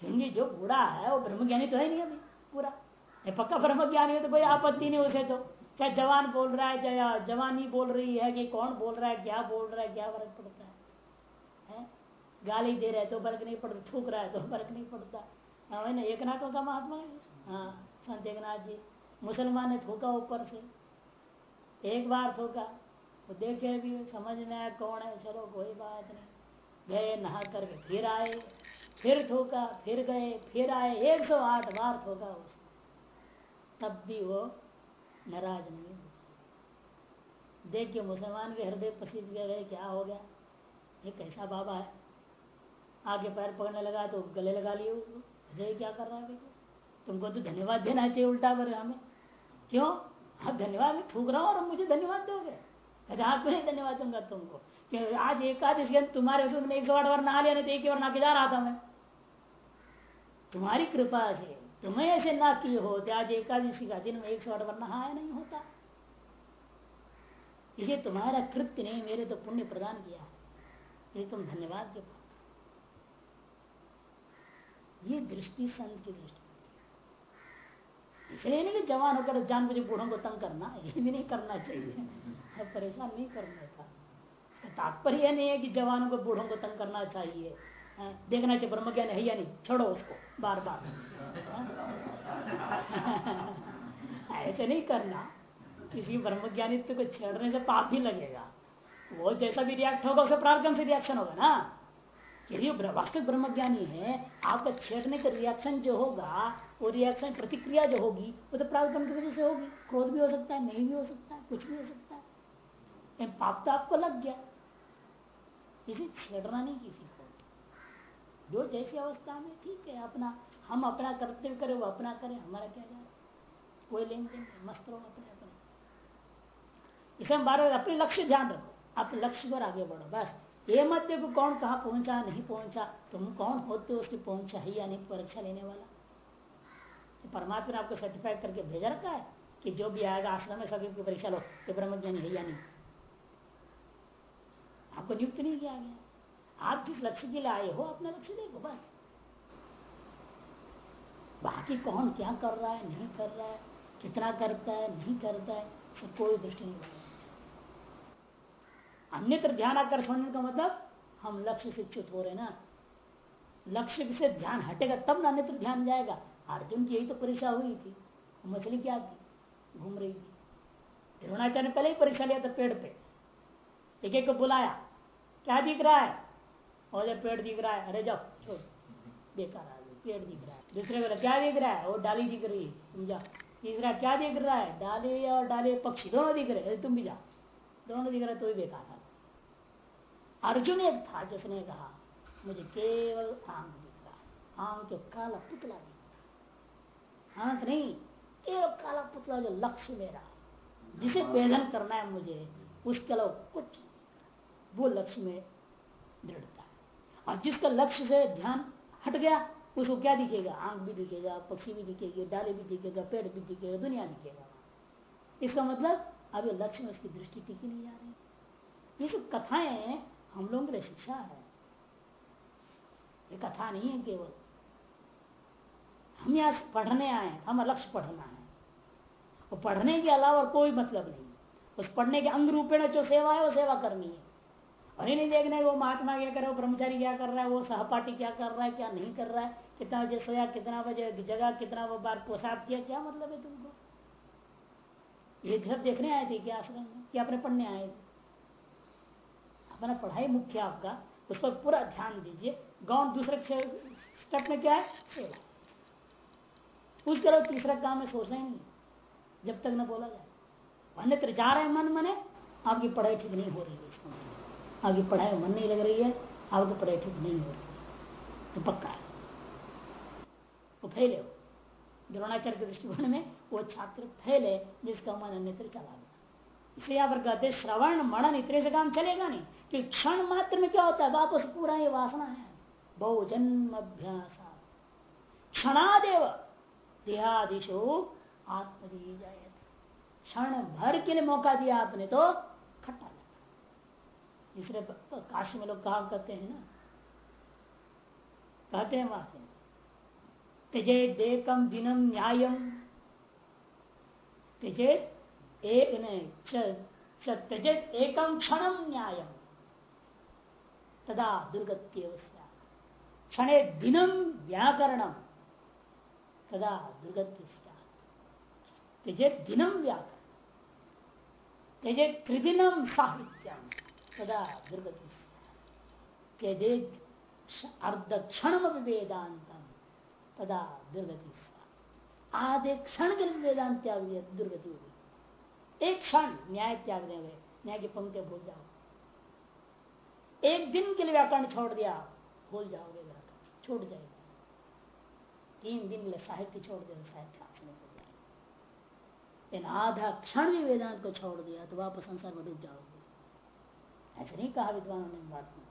क्योंकि जो बूढ़ा है, वो ब्रह्मज्ञानी तो है नहीं अभी, पूरा। पक्का ब्रह्मज्ञानी है तो कोई आपत्ति नहीं उसे तो। चाहे जवान बोल रहा है चाहे जवानी बोल रही है कि कौन बोल रहा है क्या बोल रहा है क्या फ़र्क पड़ता है, है? गाली दे रहे तो फ़र्क नहीं पड़ता थूक रहा है तो फ़र्क नहीं पड़ता। हाँ ना एक नाथों का महात्मा है। हाँ संत एकनाथ जी। मुसलमान ने थूका ऊपर से। एक बार थूका। वो देखे भी समझ में आया कौन है चलो कोई बात नहीं। गए नहा करके फिर आए। फिर थूका फिर गए फिर आए। एक सौ आठ बार थूका उस तब भी वो नाराज़ नहीं देख के मुसलमान के हृदय पसीज गए क्या हो गया? ये कैसा बाबा है। आगे पैर पकड़ने लगा तो गले लगा लिए उसको। हृदय क्या कर रहा है देखो तुमको तो धन्यवाद देना चाहिए उल्टा पर हमें। क्यों? आप धन्यवाद थूक रहा हूँ और मुझे धन्यवाद दोगे। अरे आपको नहीं धन्यवाद दूँगा तुमको। कि आज एकादश के तुम्हारे एक सौ आठ बार नहा लिया, नहीं तो एक ही बार नहा के जा रहा था मैं। तुम्हारी कृपा से तुम्हें ऐसे ना किए हो तो आज एकादशी का दिन में एक सौ बार नहाया नहीं होता। इसे तुम्हारा कृत्य नहीं, मेरे तो पुण्य प्रदान किया है। ये तुम धन्यवाद के पात्र ये दृष्टि संत की दृष्टि इसलिए नहीं कि जवान होकर जान बुझे बूढ़ों को तंग करना, ये भी नहीं करना चाहिए। परेशान नहीं करना था तात्पर्य नहीं है कि जवानों को बूढ़ों को तंग करना चाहिए। देखना चाहिए, ब्रह्म ज्ञान है या नहीं? छोड़ो उसको बार बार ऐसे नहीं करना। किसी ब्रह्म ज्ञानित्व को छेड़ने से पाप ही लगेगा। वो जैसा भी रिएक्ट होगा, उसे प्रार्थना से रिएक्शन होगा ना। यदि वास्तविक ब्रह्म ज्ञानी है, आपका छेड़ने का रिएक्शन जो होगा, वो रिएक्शन प्रतिक्रिया जो होगी, वो तो प्रावधान की वजह से होगी। क्रोध भी हो सकता है, नहीं भी हो सकता है, कुछ भी हो सकता है। पाप तो आपको लग गया। इसे छेड़ना नहीं किसी को। जो जैसी अवस्था में ठीक है, अपना, हम अपना कर्तव्य करें, वो अपना करें, हमारा क्या जाए? कोई लेन देन मस्त रहो अपने अपने। इसे बार बार अपने लक्ष्य ध्यान रखो, अपने लक्ष्य पर आगे बढ़ो, बस। ये मत देखो कौन कहा पहुँचा, नहीं पहुँचा, तुम कौन होते हो उसकी पहुँचा ही या नहीं परीक्षा लेने वाला। तो परमात्मा ने आपको सर्टिफाइड करके भेजा रखा है कि जो भी आएगा, आश्रम में सभी परीक्षा लो तो ब्रह्म ज्ञानी है या नहीं। आपको नियुक्त नहीं किया गया। आप जिस लक्ष्य के लिए आए हो, अपना लक्ष्य देखो, बस। बाकी कौन क्या कर रहा है, नहीं कर रहा है, कितना करता है, नहीं करता है, सब कोई दृष्टि नहीं बना अन्यत्र ध्यान आकर्षण का मतलब हम लक्ष्य से च्युत हो रहे ना। लक्ष्य से ध्यान हटेगा, तब ना अन्यत्र ध्यान जाएगा। अर्जुन की यही तो परीक्षा हुई थी मछली क्या थी, घूम रही थी। द्रोणाचार्य ने पहले ही परीक्षा लिया था पेड़ पे। एक एक को बुलाया, क्या दिख रहा है? और जब पेड़ दिख रहा है, अरे जाओ, छोड़। बेकार आ पेड़ दिख रहा है। दूसरे को क्या दिख रहा है? वो डाली दिख रही है, तुम तीसरा क्या दिख रहा है? डाली और डाली पक्षी, दोनों दिख रहे अरे तुम भी जाओ। दोनों दिख रहा है तो भी बेकार है अर्जुन एक था जिसने कहा, मुझे केवल आम दिख रहा है। आम तो काला पुतला दिख रहा आँख नहीं, केवल काला पुतला जो लक्ष्य मेरा जिसे भेदन करना है मुझे, उसके अलावा कुछ वो लक्ष्य में दृढ़ता है और जिसका लक्ष्य से ध्यान हट गया, उसको क्या दिखेगा? आँख भी दिखेगा, पक्षी भी दिखेगी, डाले भी दिखेगा, पेड़ भी दिखेगा, दुनिया दिखेगा। इसका मतलब अभी लक्ष्य में उसकी दृष्टि टिकी नहीं जा रही। ये सब कथाएँ हम लोगों के लिए शिक्षा है। ये कथा नहीं है केवल। हम यहाँ पढ़ने आए हम लक्ष्य पढ़ना है। और पढ़ने के अलावा कोई मतलब नहीं। उस पढ़ने के अंग रूपेण जो सेवा है, वो सेवा करनी है। और ये नहीं देखना, वो महात्मा क्या कर रहा है ब्रह्मचारी क्या कर रहा है, वो सहपाठी क्या कर रहा है, क्या नहीं कर रहा है, कितना बजे सोया, कितना बजे जगह कितना बार पोशाक किया, क्या मतलब है तुमको? ये सब देखने आए थे क्या आश्रम में? क्या अपने पढ़ने आए थे? अपना पढ़ाई मुख्य आपका, उस पर पूरा ध्यान दीजिए। गाँव दूसरे स्टेप में क्या है? उसके अलावा तीसरा काम है, सोचना ही नहीं। जब तक न बोला जाए। अन्यत्र जा रहे हैं मन, मने, आपकी पढ़ाई ठीक नहीं हो रही है आपकी पढ़ाई मन नहीं लग रही है आपकी पढ़ाई ठीक नहीं हो रही तो पक्का है। वो फैले हो द्रोणाचार्य के दृष्टिकोण में वो छात्र फैले जिसका मन अन्यत्र चला गया। यहाँ पर कहते श्रवण मणन इतने से काम चलेगा नहीं, कि क्षण मात्र में क्या होता है, वापस पूरा ये वासना है। बहु जन्म अभ्यास क्षणादेव देहादिशो आत्मदी क्षण भर के लिए मौका दिया आपने तो खट्टा इसलिए काशी में लोग कहा कहते हैं ना। कहते हैं वहाँ तेजे देकम दिनम न्यायम। तेजे एक त्यजे एकम क्षण न्यायम। तदा दुर्गत्य क्षण दिनम व्याकरणम। तदा दुर्गत्य त्यजे दिनम व्याकरण। त्यजे त्रिदिनम साहित्यम। तदा दुर्गति। अर्ध क्षण वेदांतम तदा दुर्गति आधे क्षण के लिए वेदांत त्याग दिया दुर्गति होगी। एक क्षण न्याय त्याग देंगे, न्याय की पंक्ति भूल जाओ एक दिन के लिए व्याकरण छोड़ दिया, भूल जाओगे व्याकरण छूट जाएगा। तीन दिन के साहित्य छोड़ दिया, साहित्य आसने को जाएगा। लेकिन आधा क्षण भी वेदांत को छोड़ दिया तो वापस संसार में डूब जाओगे। ऐसे नहीं कहा विद्वानों ने बात में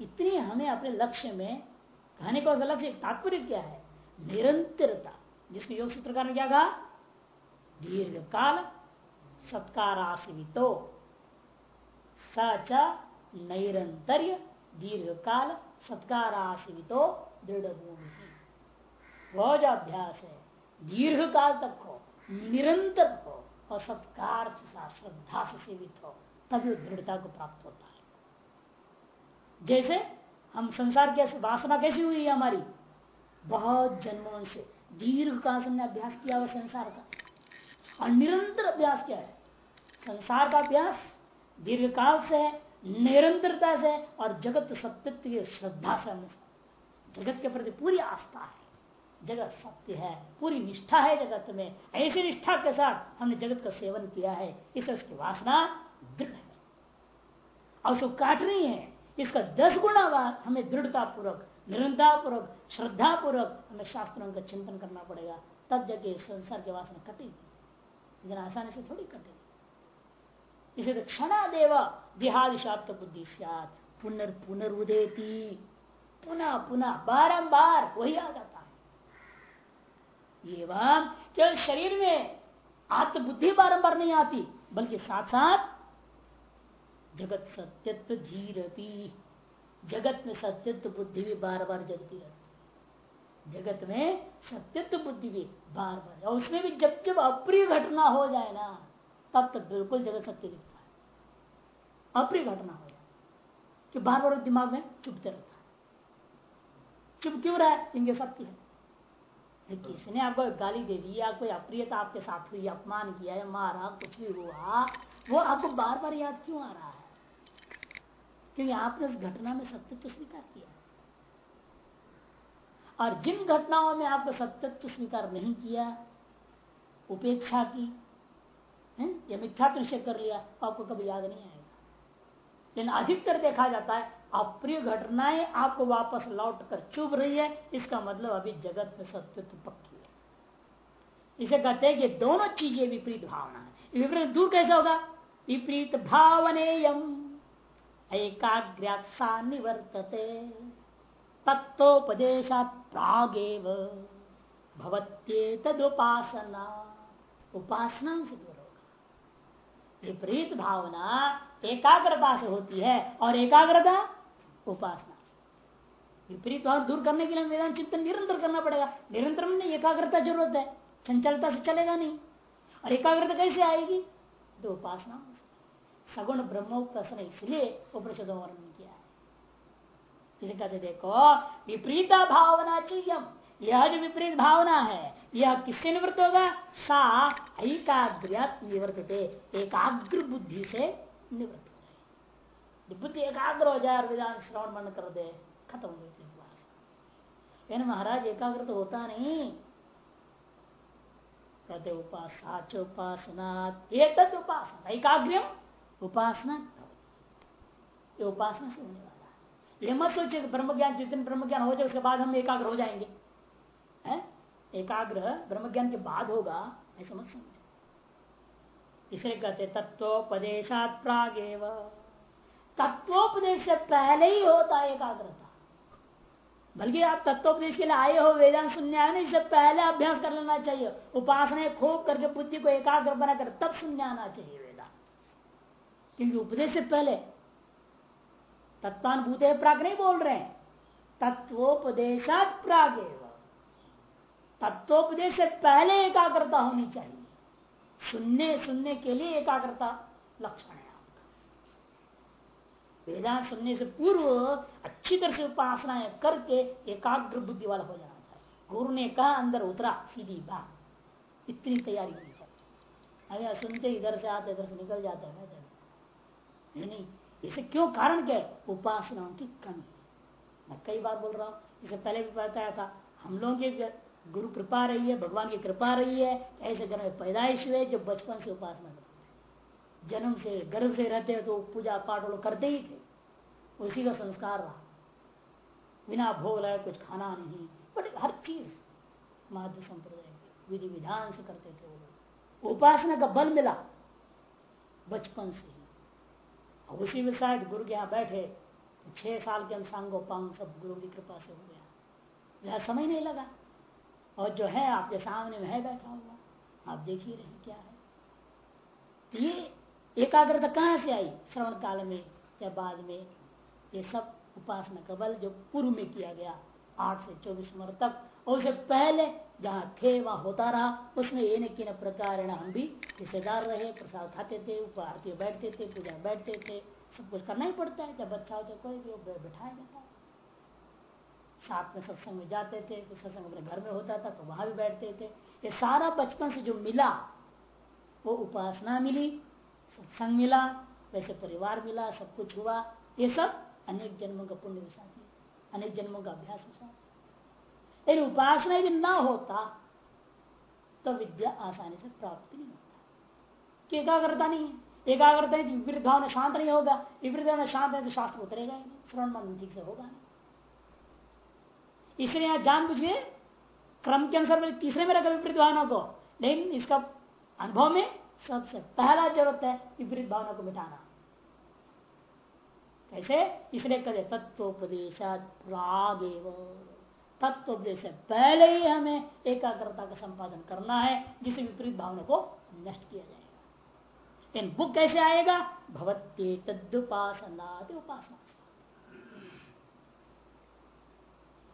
इतनी हमें अपने लक्ष्य में, कहने का लक्ष्य तात्पर्य क्या है? निरंतरता जिसको योग सूत्रकार ने क्या कहा? दीर्घ काल सत्काराशितो सच नैरंतर्य दीर्घ काल सत्काराशितो दृढ़ भूमि वह जो अभ्यास है दीर्घ काल तक हो, निरंतर हो। और सत्कार श्रद्धा से सेवित हो, तभी दृढ़ता को प्राप्त होता है। जैसे हम संसार के वासना कैसी हुई है हमारी? बहुत जन्मों से दीर्घ काल से हमने अभ्यास किया हुआ संसार का। और निरंतर अभ्यास किया है। संसार का अभ्यास दीर्घ काल से है, निरंतरता से और जगत सत्यत्व की श्रद्धा से हमने जगत के प्रति पूरी आस्था है। जगत सत्य है, पूरी निष्ठा है जगत में। ऐसी निष्ठा के साथ हमने जगत का सेवन किया है। इससे उसकी वासना दृढ़ है। और उसको काटनी है, इसका दस गुना बाद हमें दृढ़ता पूर्वक निरंतर पूर्वक श्रद्धा पूर्वक हमें शास्त्रों का चिंतन करना पड़ेगा। तब जगह संसार की वासना कटेगी लेकिन आसानी से थोड़ी कटेगी इसे तो क्षणा देव देहादिशाप्त बुद्धि पुनर् पुनर्उदेती पुनः पुनः बारंबार वही आ जाता एवं केवल शरीर में आत्मबुद्धि बारंबार नहीं आती, बल्कि साथ साथ जगत सत्यत्व धीरती जगत में सत्यत्व बुद्धि भी बार बार जगती रहती जगत में सत्यत्व बुद्धि भी बार बार और उसमें भी जब जब अप्रिय घटना हो जाए ना, तब तक बिल्कुल जगत सत्य दिखता है। अप्रिय घटना हो जाए, कि बार बार दिमाग में चुपते रहता है। चुप क्यों रहा है? इनके सत्य है। किसी ने आपको गाली दे दी, या कोई अप्रियता आपके साथ हुई, अपमान किया या मारा, कुछ भी हुआ, वो आपको बार बार याद क्यों आ रहा है? क्योंकि आपने उस घटना में सत्यत्व स्वीकार किया। और जिन घटनाओं में आपको सत्यत्व स्वीकार नहीं किया, उपेक्षा की या मिथ्या कर लिया, आपको कभी याद नहीं आएगा। लेकिन अधिकतर देखा जाता है अप्रिय घटनाएँ आपको वापस लौट कर चुभ रही है। इसका मतलब अभी जगत में सत्यत्व पक्की है। इसे कहते हैं कि दोनों चीज़ें विपरीत भावना है। विपरीत दूर कैसे होगा? विपरीत भावनेयम। एकाग्रसा निवर्तते। तत्वोपदेशा प्रागेव भवत्ये तदुपासना उपासना से दूर होगा। विपरीत भावना एकाग्रता से होती है और एकाग्रता उपासना। विपरीत भाव दूर करने के लिए वेदांत चिंतन निरंतर करना पड़ेगा। निरंतर में एकाग्रता ज़रूरत है। चंचलता से चलेगा नहीं। और एकाग्रता कैसे आएगी? तो उपासना। सगुण ब्रह्मोपासना इसलिए उपनिषदों वर्णन किया है। इसे कहते देखो, विपरीता भावना चाहिए यह जो विपरीत भावना है, यह किससे निवृत्त होगा? सा एकाग्र निवृत्त एकाग्र बुद्धि से निवृत्त। बुद्धि एकाग्र हो जाए विधान श्रवण मन कर दे खत्म हो गई महाराज एकाग्र तो होता नहीं कहते उपासा च उपासना एक तद उपासना एकाग्रम उपासना ये उपासना से होने वाला है ये मत सोचे ब्रह्म ज्ञान जितने ब्रह्म ज्ञान हो जाए उसके बाद हम एकाग्र हो जाएँगे है एकाग्र ब्रह्म ज्ञान के बाद होगा ऐसा मत समझे इसलिए कहते तत्वोपदेशात प्राग तत्वोपदेश से पहले ही होता है एकाग्रता। बल्कि आप तत्वोपदेश के लिए आए हो, वेदांत सुनने आए ना इससे पहले अभ्यास कर लेना चाहिए। उपासना खोप करके बुद्धि को एकाग्र बनाकर तब सुनने आना चाहिए वेदांत। क्योंकि उपदेश से पहले तत्वानुभूत प्राग नहीं बोल रहे हैं। तत्वोपदेशात प्राग तत्वोपदेश से पहले एकाग्रता होनी चाहिए। सुनने सुनने के लिए एकाग्रता लक्षण है। वेदांत सुनने से पूर्व अच्छी तरह से उपासनाएँ करके एकाग्र बुद्धि वाला हो जाना चाहिए गुरु ने कहा, अंदर उतरा, सीधी बात। इतनी तैयारी होनी चाहिए अगर सुनते, इधर से आते, इधर से निकल जाते हैं नहीं नहीं, इसे क्यों? कारण क्या है? उपासनाओं की कमी। मैं कई बार बोल रहा हूँ, इसे पहले भी बताया था, हम लोगों की गुरु कृपा रही है, भगवान की कृपा रही है, ऐसे घर में पैदाइश हुए जो बचपन से उपासना जन्म से, गर्भ से रहते तो पूजा पाठ लोग करते ही थे। उसी का संस्कार रहा। बिना भोग लगे कुछ खाना नहीं। बट हर चीज़ माध्य संप्रदाय विधि विधान से करते थे वो उपासना का बल मिला बचपन से ही। उसी में शायद गुरु के यहाँ बैठे तो छह साल के अंसांगोपांग सब गुरु की कृपा से हो गया। ज़्यादा समय नहीं लगा, और जो है आपके सामने में है बैठा हुआ। आप देख ही रहे क्या है। तो ये एकाग्रता कहाँ से आई? श्रवण काल में या बाद में? ये सब उपासना का बल जो पूर्व में किया गया आठ से चौबीस उम्र तक, और उससे पहले जहाँ थे वहाँ होता रहा, उसमें ये न प्रकार हम भी हिस्सेदार रहे, प्रसाद खाते थे आरती बैठते थे, पूजा बैठते थे। सब कुछ करना ही पड़ता है। जब बच्चा होता कोई भी बैठाया जाता है। साथ में सत्संग में जाते थे तो सत्संग अपने घर में होता था तो वहाँ भी बैठते थे। ये सारा बचपन से जो मिला, वो उपासना मिली। सत्संग मिला, वैसे परिवार मिला, सब कुछ हुआ। ये सब अनेक जन्मों का पुण्य विषाती अनेक जन्मों का अभ्यास विषाती लेकिन उपासना यदि ना होता तो विद्या आसानी से प्राप्त नहीं होता। कि एकाग्रता नहीं है। एकाग्रता विपरीत भावना शांत नहीं होगा, विपरीत भावना शांत है तो शास्त्र उतरेगा ही श्रवण मन ठीक से होगा नहीं। इसलिए यहाँ जान बुझिए, क्रम के अनुसार तीसरे में रखा विपरीत भावना को, लेकिन इसका अनुभव में सबसे पहला ज़रूरत है विपरीत भावना को मिटाना। कैसे? इसलिए कहते तत्वोपदेश तत्वोपदेश पहले ही हमें एकाग्रता का संपादन करना है, जिसे विपरीत भावना को नष्ट किया जाएगा। इन बुक कैसे आएगा? भवत्ते तदुपासना उपासना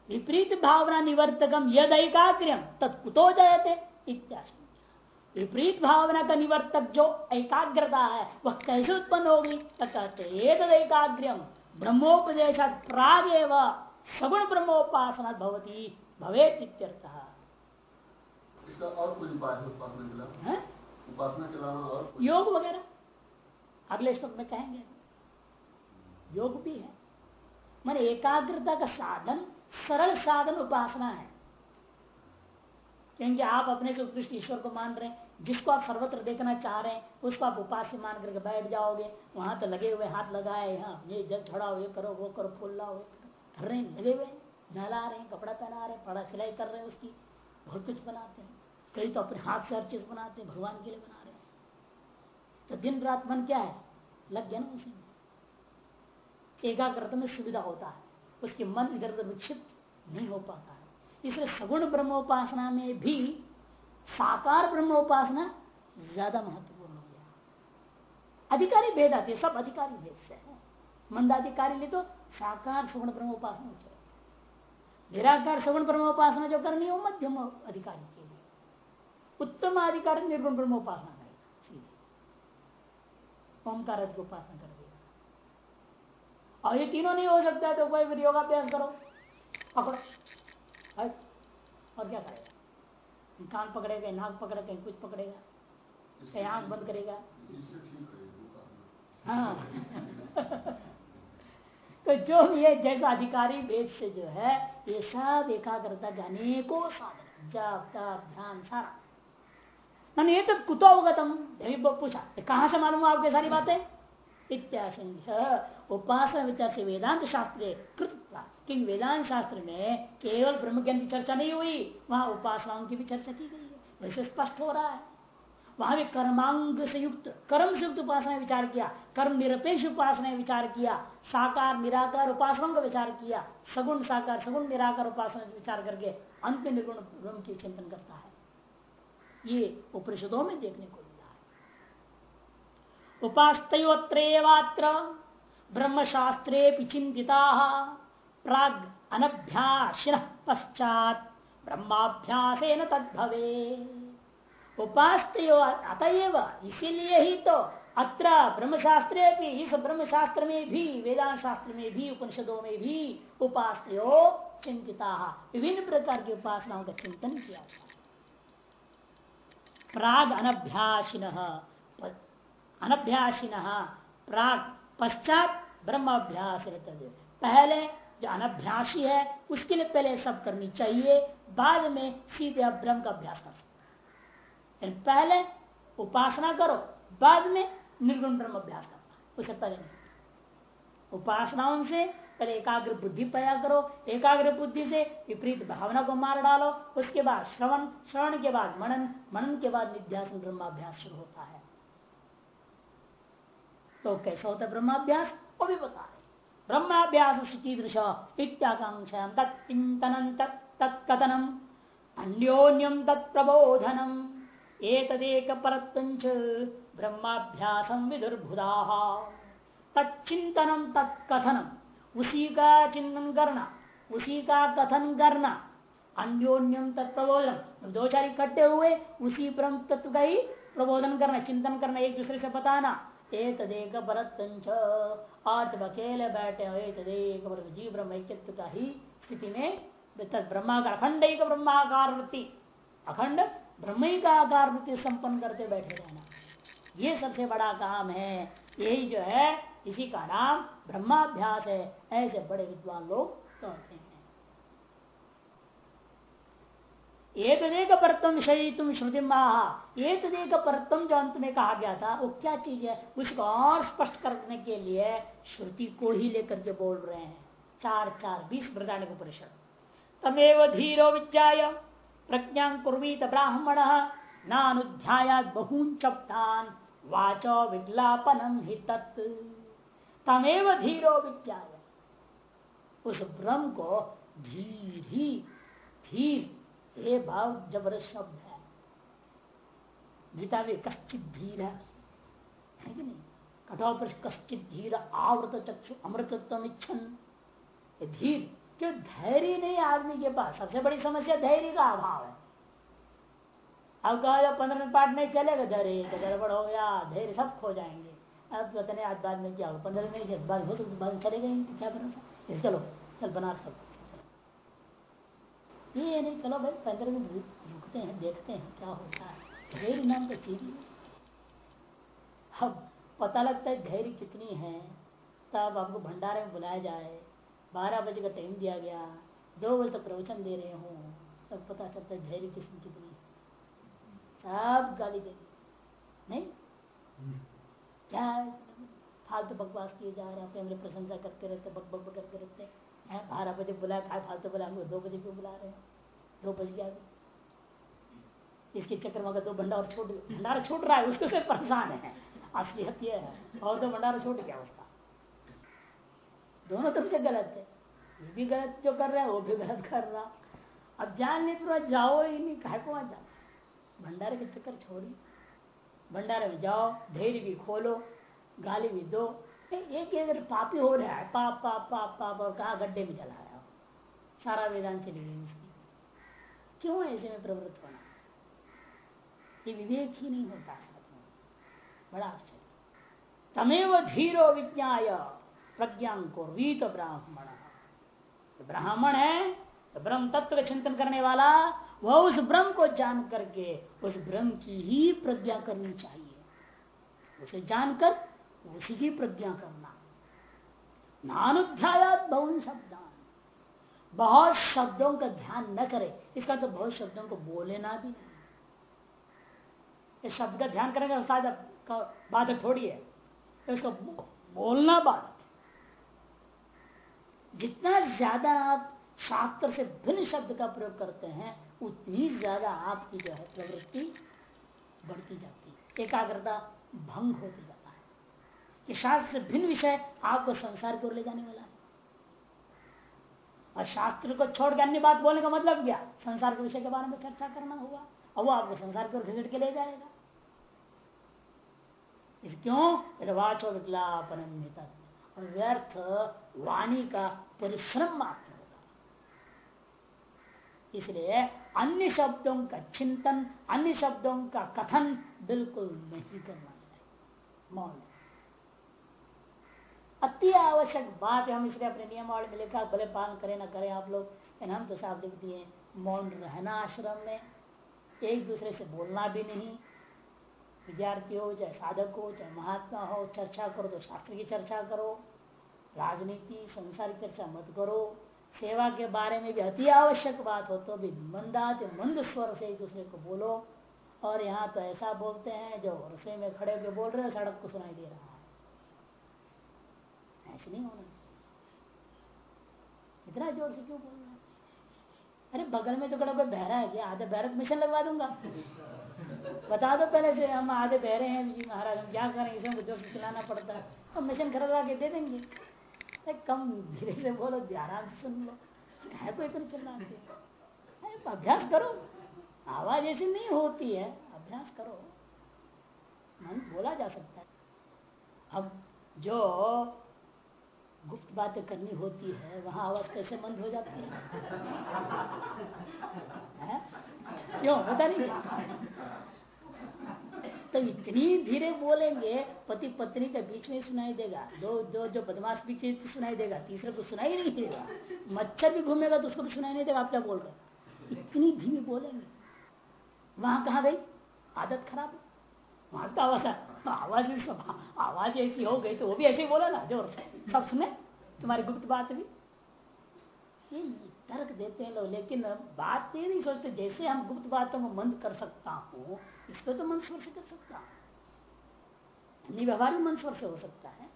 विपरीत भावना निवर्तकम यद एकाग्रम तत्कुतो जयते इत्याशंका विपरीत भावना का निवर्तक जो एकाग्रता है वह कैसे उत्पन्न होगी? कहते एकाग्रम ब्रह्मोपदेश प्राग सगुण ब्रह्मोपासना भवती भवे और कोई उपासना उपासना और योग वगैरह? अगले श्लोक में कहेंगे। योग भी है। मान एकाग्रता का साधन सरल साधन उपासना है। क्योंकि आप अपने से उत्कृष्ट ईश्वर को मान रहे हैं। जिसको आप सर्वत्र देखना चाह रहे हैं, उसको आप उपास्य मान करके बैठ जाओगे, वहाँ तो लगे हुए हाथ लगाए यहाँ ये जल छोड़ाओ ये करो, वो करो, फूल लाओ कर। रहे हैं लगे हुए नहला रहे हैं, कपड़ा पहना रहे हैं पढ़ा सिलाई कर रहे हैं उसकी, बहुत कुछ बनाते हैं। कई तो अपने हाथ से हर चीज़ बनाते हैं, भगवान के लिए बना रहे हैं। तो दिन रात मन क्या है? लग गया ना उसी में। एकाग्रता में सुविधा होता है। उसके मन इधर उधर विक्षिप्त नहीं हो पाता है। इसलिए सगुण ब्रह्मोपासना में भी साकार ब्रह्म उपासना ज़्यादा महत्वपूर्ण हो गया। अधिकारी भेद आते सब अधिकारी भेद से है। मंदाधिकारी ले तो साकार सगुण ब्रह्मोपासना चले निराकार सगुण ब्रह्मोपासना जो करनी है मध्यम अधिकारी के लिए। उत्तम अधिकारी निर्गुण ब्रह्मोपासना करेगा, सीधे। ओंकार की उपासना कर देगा। और ये तीनों नहीं हो सकता है तो कोई फिर योगाभ्यास करो, पकड़ो। और क्या करेगा? कान पकड़ेगा नाक पकड़ेगा कहीं कुछ पकड़ेगा कहीं आँख बंद करेगा। हाँ। तो जो भी है जैसा अधिकारी वेद से जो है ये सब एकाग्रता के अनेकों साधन जब तब ध्यान सारा। मैंने ये तो कुतो अवगतम पूछा। कहाँ से मालूम आपके सारी बातें? उपासना विचार से वेदांत शास्त्र वेदांत शास्त्र में केवल ब्रह्म ज्ञान की चर्चा नहीं हुई, वहाँ उपासनाओं की भी चर्चा की गई है। वैसे स्पष्ट हो रहा है। वहाँ भी कर्मांग से युक्त कर्म से युक्त उपासना विचार किया, कर्म निरपेक्ष उपासना विचार किया, साकार, निराकार उपासनाओं का विचार किया, सगुण साकार, सगुण निराकार उपासना विचार करके अंत निर्गुण ब्रह्म की चिंतन करता है। ये उपनिषदों में देखने को उपास्तोत्रेवात्र ब्रह्म शास्त्रे चिंतिता प्राग अनभ्यासिन पश्चात ब्रह्माभ्यास न तद्भवे उपास्तो अतएव इसीलिए ही तो अत्र ब्रह्मशास्त्रे भी इस ब्रह्म शास्त्र में भी वेदांत शास्त्र में भी उपनिषदों में भी उपास्तो चिंतिता विभिन्न प्रकार की उपासनाओं का चिंतन किया प्राग अनभ्यासिन अनभ्यासिन। प्राग पश्चात ब्रह्माभ्यास पहले जो अनभ्यासी है, उसके लिए पहले सब करनी चाहिए, बाद में सीधे ब्रह्म का अभ्यास कर सकते पहले उपासना करो, बाद में निर्गुण ब्रह्म अभ्यास करना। उसे पहले नहीं उपासनाओं से पहले एकाग्र बुद्धि पैदा करो, एकाग्र बुद्धि से विपरीत भावना को मार डालो, उसके बाद श्रवण श्रवण के बाद मनन मनन के बाद निध्यासन ब्रह्माभ्यास शुरू होता है। तो कैसा होता है ब्रह्माभ्यास वो भी बता रहे ब्रह्माभ्यास कीदृश इत्याकांक्षा तत्चिंतन तत्कथनम अन्योन्यम तत्प्रबोधनम एक परत्च ब्रह्माभ्यासम विदुर्भुदा। तत्चिंतनम तत्कथनम उसी का चिंतन करना उसी का कथन करना अन्योन्यम तत्प्रबोधन दो चार इकट्ठे हुए, उसी ब्रह्म तत्व का ही प्रबोधन करना चिंतन करना एक दूसरे से बताना। एक अकेले बैठे हो एक तदेक जीव ब्रह्म का ही स्थिति में ब्रह्माकार अखंड एक ब्रह्माकार वृत्ति अखंड ब्रह्म का आकार वृत्ति संपन्न करते बैठे रहना। ये सबसे बड़ा काम है। यही जो है, इसी का नाम ब्रह्माभ्यास है। ऐसे बड़े विद्वान लोग कहते हैं। एक परतम विषय तुम श्रुति महा एक परतम जो अंत में कहा गया था, वो क्या चीज़ है? उसको और स्पष्ट करने के लिए श्रुति को ही लेकर के बोल रहे हैं। चार चार, बीस को परिषद तमेव धीरो विद्या प्रज्ञा कुर्वीत ब्राह्मण नानुध्याया बहून शब्दान वाचो विज्ञापनम ही तत्। तमेव धीरो विद्या उस ब्रह्म को धीर धीर ये भाव ज़बरदस्त शब्द है। गीता में कश्चित धीर है। कि नहीं? कठोर पर कश्चित धीर, आवृत चक्षु अमृतत्व इच्छन धीर, क्यों धैर्य नहीं आदमी के पास? सबसे बड़ी समस्या धैर्य का अभाव है। अब कहा पंद्रह मिनट पाठ नहीं चलेगा, धैर्य गड़बड़ हो गया, धैर्य सब खो जाएँगे। अब पता नहीं आज बाद में क्या हो पंद्रह मिनट बाद हो सकता बाद चलेगा क्या भरोसा चलो, चल, बना सब। ये नहीं चलो भाई पंद्रह मिनट रुकते हैं देखते हैं क्या होता है। धैर्य नाम का चीज़ अब पता लगता है धैर्य कितनी है। तब आपको भंडारे में बुलाया जाए। बारह बजे का टाइम दिया गया। दो बजे तक प्रवचन दे रहे हो। तब पता चलता है धैर्य किसकी कितनी है। सब गाली दे नहीं? क्या फालतू बकवास किए जा रहे हैं? मेरे प्रशंसा करते रहते बक बक करते रहते। बारह बजे बुलाया खाए, फालतू बुला दो बजे क्यों बुला रहे हैं? दो बज गया इसके चक्कर में अगर दो भंडार छोड़, भंडारा छूट रहा है, उसको से परेशान है। असलियत यह है। और तो भंडारा छूट गया उसका? दोनों तरफ़ से गलत है। ये भी गलत जो कर रहे हैं, वो भी गलत कर रहा। अब जान नहीं पूरा, जाओ ही नहीं, कहे को जा भंडारे के चक्कर छोड़ी भंडारे में जाओ धैर्य भी खोलो, गाली भी दो एक अगर पापी हो रहा है, पाप पाप पाप पाप, और कहा गड्ढे में चला रहा सारा वेदांत चली गई उसकी। क्यों ऐसे में प्रवृत्त होना? ये विवेक ही नहीं होता साथ में। बड़ा आश्चर्य। तमेव धीरो विज्ञा प्रज्ञा को रीत ब्राह्मण। तो ब्राह्मण है तो ब्रह्म तत्व का चिंतन करने वाला, वह उस ब्रह्म को जान करके उस ब्रह्म की ही प्रज्ञा करनी चाहिए। उसे जानकर उसी की प्रज्ञा करना नानुध्यायात बहुन शब्दान। बहुत शब्दों का ध्यान न करे। इसका तो बहुत शब्दों को बोलेना भी। नहीं शब्द का ध्यान करेंगे तो शायद बाधक थोड़ी है। इसको बोलना बाधक जितना ज़्यादा आप शास्त्र से भिन्न शब्द का प्रयोग करते हैं, उतनी ज़्यादा आपकी जो है प्रवृत्ति बढ़ती जाती है। एकाग्रता भंग होती जाता कि शास्त्र से भिन्न विषय आपको संसार की ओर ले जाने वाला है। और शास्त्र को छोड़ के अन्य बात बोलने का मतलब क्या? संसार के विषय के बारे में चर्चा करना होगा, और वो आपको संसार की ओर घिसट के ले जाएगा। इस क्यों? वाचो विकलापन और व्यर्थ वाणी का परिश्रम मात्र होगा। इसलिए अन्य शब्दों का चिंतन, अन्य शब्दों का कथन बिल्कुल नहीं करना चाहिए। मौन अति आवश्यक बात है, हम इसलिए अपने नियमावली में लिखा भले पालन करें, ना करें आप लोग। लेकिन हम तो साफ़ लिख दिए मौन रहना आश्रम में, एक दूसरे से बोलना भी नहीं। विद्यार्थी हो, चाहे साधक हो, चाहे महात्मा हो, चर्चा करो तो शास्त्र की चर्चा करो, राजनीति, संसार की चर्चा मत करो। सेवा के बारे में भी अति आवश्यक बात हो तो भी मंदा मंदात मंद स्वर से एक दूसरे को बोलो। और यहाँ तो ऐसा बोलते हैं, जो रसोई में खड़े होकर बोल रहे हैं, सड़क को सुनाई दे रहा है। ऐसे नहीं होना इतना ज़ोर से क्यों बोल रहे अरे बगल में तो कड़ा कोई बहरा है क्या आधे बहरत मिशन लगवा दूँगा। बता दो पहले से, हम आधे बहरे हैं, जी महाराज, हम क्या करें? इसे ज़ोर से चलाना पड़ता है। हम मिशन खरीदा के दे देंगे। अरे कम धीरे से बोलो, ध्यान सुन लो। है कोई इतना चिल्लाते अभ्यास करो। आवाज़ ऐसी नहीं होती है। अभ्यास करो। मन बोला जा सकता है। अब जो गुप्त बातें करनी होती है वहाँ आवाज़ कैसे बंद हो जाती है, है? क्यों होता नहीं तो इतनी धीरे बोलेंगे पति पत्नी के बीच में सुनाई देगा दो दो जो बदमाश भी सुनाई देगा तीसरे को सुनाई नहीं देगा मच्छर भी घूमेगा तो उसको भी सुनाई नहीं देगा आप क्या बोल रहे इतनी धीमी बोलेंगे। वहाँ कहा गई? आदत खराब है। वहाँ तो आवाज़ आवाज़ आवाज़ ऐसी हो गई तो वो भी ऐसे ही बोला ना ज़ोर से। सब सुने? तुम्हारी गुप्त बात भी? ये तर्क देते हैं लोग, लेकिन बात ये नहीं सोचते जैसे हम गुप्त बातों को मंद कर सकता हूँ इसको तो मन से कर सकता हूँ। व्यवहार भी मन से हो सकता है।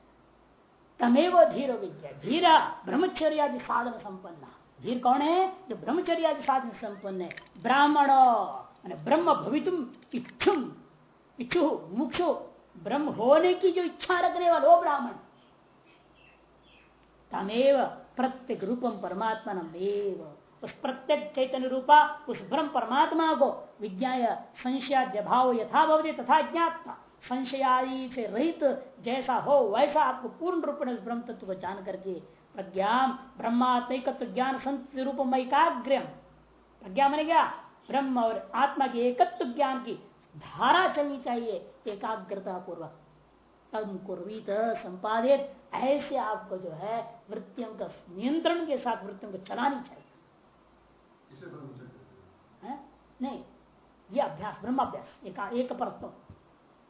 तमेव धीर विद्या धीरा ब्रह्मचर्यादि साधन संपन्न। धीर कौन है? जो ब्रह्मचर्यादि साधन संपन्न है। ब्राह्मण ब्रह्म भवितुम इच्छुम इच्छु मुक्षु, ब्रह्म होने की जो इच्छा रखने वाला, वो ब्राह्मण। तमेव प्रत्येक रूपम परमात्मा नमेव उस प्रत्येक चैतन्य रूपा उस ब्रह्म परमात्मा को विज्ञा संशयाद्य भाव यथा भवती तथा ज्ञात संशयादि से रहित जैसा हो, वैसा आपको पूर्ण रूप में ब्रह्म तत्व को जान करके प्रज्ञा, ब्रह्मात्मिकत्व ज्ञान संत रूप एकाग्रम प्रज्ञा मैंने क्या? ब्रह्म और आत्मा के एकत्व ज्ञान की धारा चलनी चाहिए, एकाग्रता पूर्वक। कुर्वीत संपादित ऐसे आपको जो है वृत्तियों का नियंत्रण के साथ वृत्तियों को चलानी चाहिए। है? नहीं ये अभ्यास ब्रह्माभ्यास एक, एक परत्म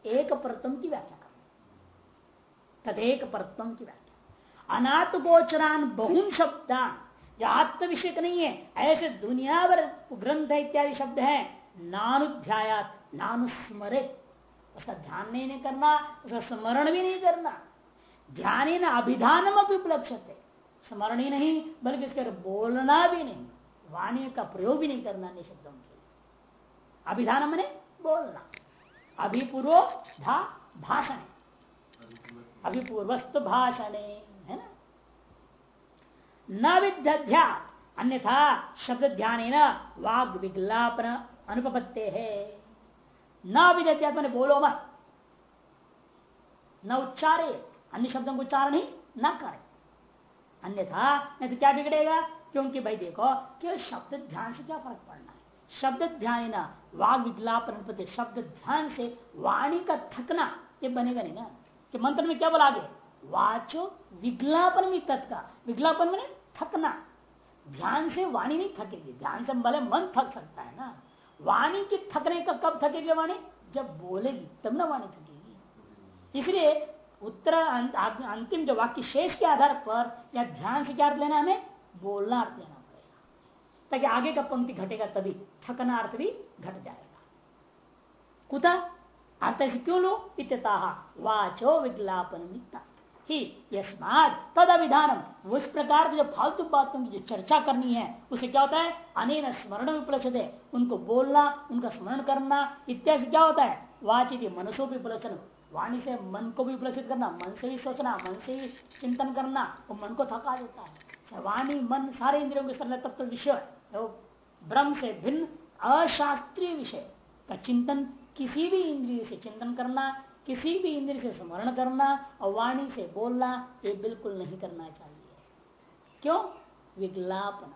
एक परतम की व्याख्या कर। तदेक परत्म की व्याख्या। अनाथ गोचरान बहुन शब्दान। जो आत्म विषय नहीं है। ऐसे दुनिया भर ग्रंथ इत्यादि शब्द है। नानुध्यायात नानुस्मरित उसका ध्यान नहीं, नहीं करना उसका स्मरण भी नहीं करना। ध्यान ही ना उपलक्षते स्मरण ही नहीं बल्कि इसके बोलना भी नहीं वाणी का प्रयोग भी नहीं करना शब्दों के अभिधान मैंने बोलना। अभिपूर्व धा भाषण। अभिपूर्वस्तु भाषण है ना? न विद्या अन्यथा शब्द ध्यान वाग विज्ञापन अनुपत्ते है न विद्या मैंने बोलो मत न उच्चारे, अन्य शब्दों को उच्चारण ही न करे। अन्यथा नहीं तो क्या बिगड़ेगा? क्योंकि भाई देखो कि शब्द ध्यान से क्या फ़र्क पड़ना है? शब्द ध्यान ना, वाग विज्ञापन शब्द ध्यान से वाणी का थकना, ये बनेगा नहीं ना। कि मंत्र में क्या बोला आगे वाचो विज्ञापन में तत्का। विज्ञापन में थकना। ध्यान से वाणी नहीं थकेगी। ध्यान से भले मन थक सकता है ना। वाणी की थकने का कब थकेगी वाणी? जब बोलेगी, तब ना वाणी थकेगी। इसलिए उत्तर अंतिम जो वाक्य शेष के आधार पर या ध्यान से क्या अर्थ लेना हमें, बोलना अर्थ लेना पड़ेगा। ताकि आगे का पंक्ति घटेगा तभी थकना अर्थ भी घट जाएगा। कुता अर्थ क्यों लो? इत्यता वाचो विज्ञापन ही तद अभिधानम उस प्रकार की जो फालतू बातों की जो चर्चा करनी है, उसे क्या होता है? अनेन स्मरण विप्लषित है उनको बोलना, उनका स्मरण करना, इत्यादि क्या होता है? वाचित मनसो भी विप्लषण वाणी से मन को भी विप्लषित करना, मन से भी सोचना, मन से भी चिंतन करना, वो मन को थका देता है। वाणी, मन सारे इंद्रियों के सरल तत्व विषय ब्रह्म से भिन्न अशास्त्रीय विषय। का चिंतन, किसी भी इंद्रिय से चिंतन करना किसी भी इंद्र से स्मरण करना और वाणी से बोलना, ये बिल्कुल नहीं करना चाहिए। क्यों? विकलापन।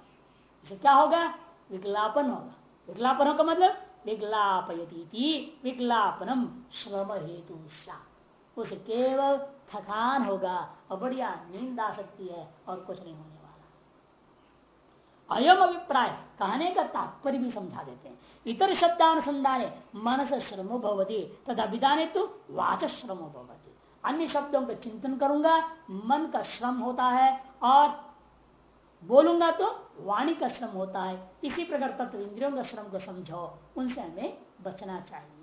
इसे क्या होगा? विकलापन होगा। विज्ञापन का मतलब? विज्ञापयती विकलापनम श्रम हेतु उसे केवल थकान होगा, और बढ़िया नींद आ सकती है, और कुछ नहीं होने अयम अभिप्राय, कहने का तात्पर्य भी समझा देते हैं। इतर शब्दानुसंधान, मनस श्रमो भवती, तद अभिधान तो वाच श्रमो भवती। अन्य शब्दों का चिंतन करूँगा, मन का श्रम होता है, और बोलूँगा तो वाणी का श्रम होता है। इसी प्रकार तत्व इंद्रियों का श्रम को समझो, उनसे हमें बचना चाहिए।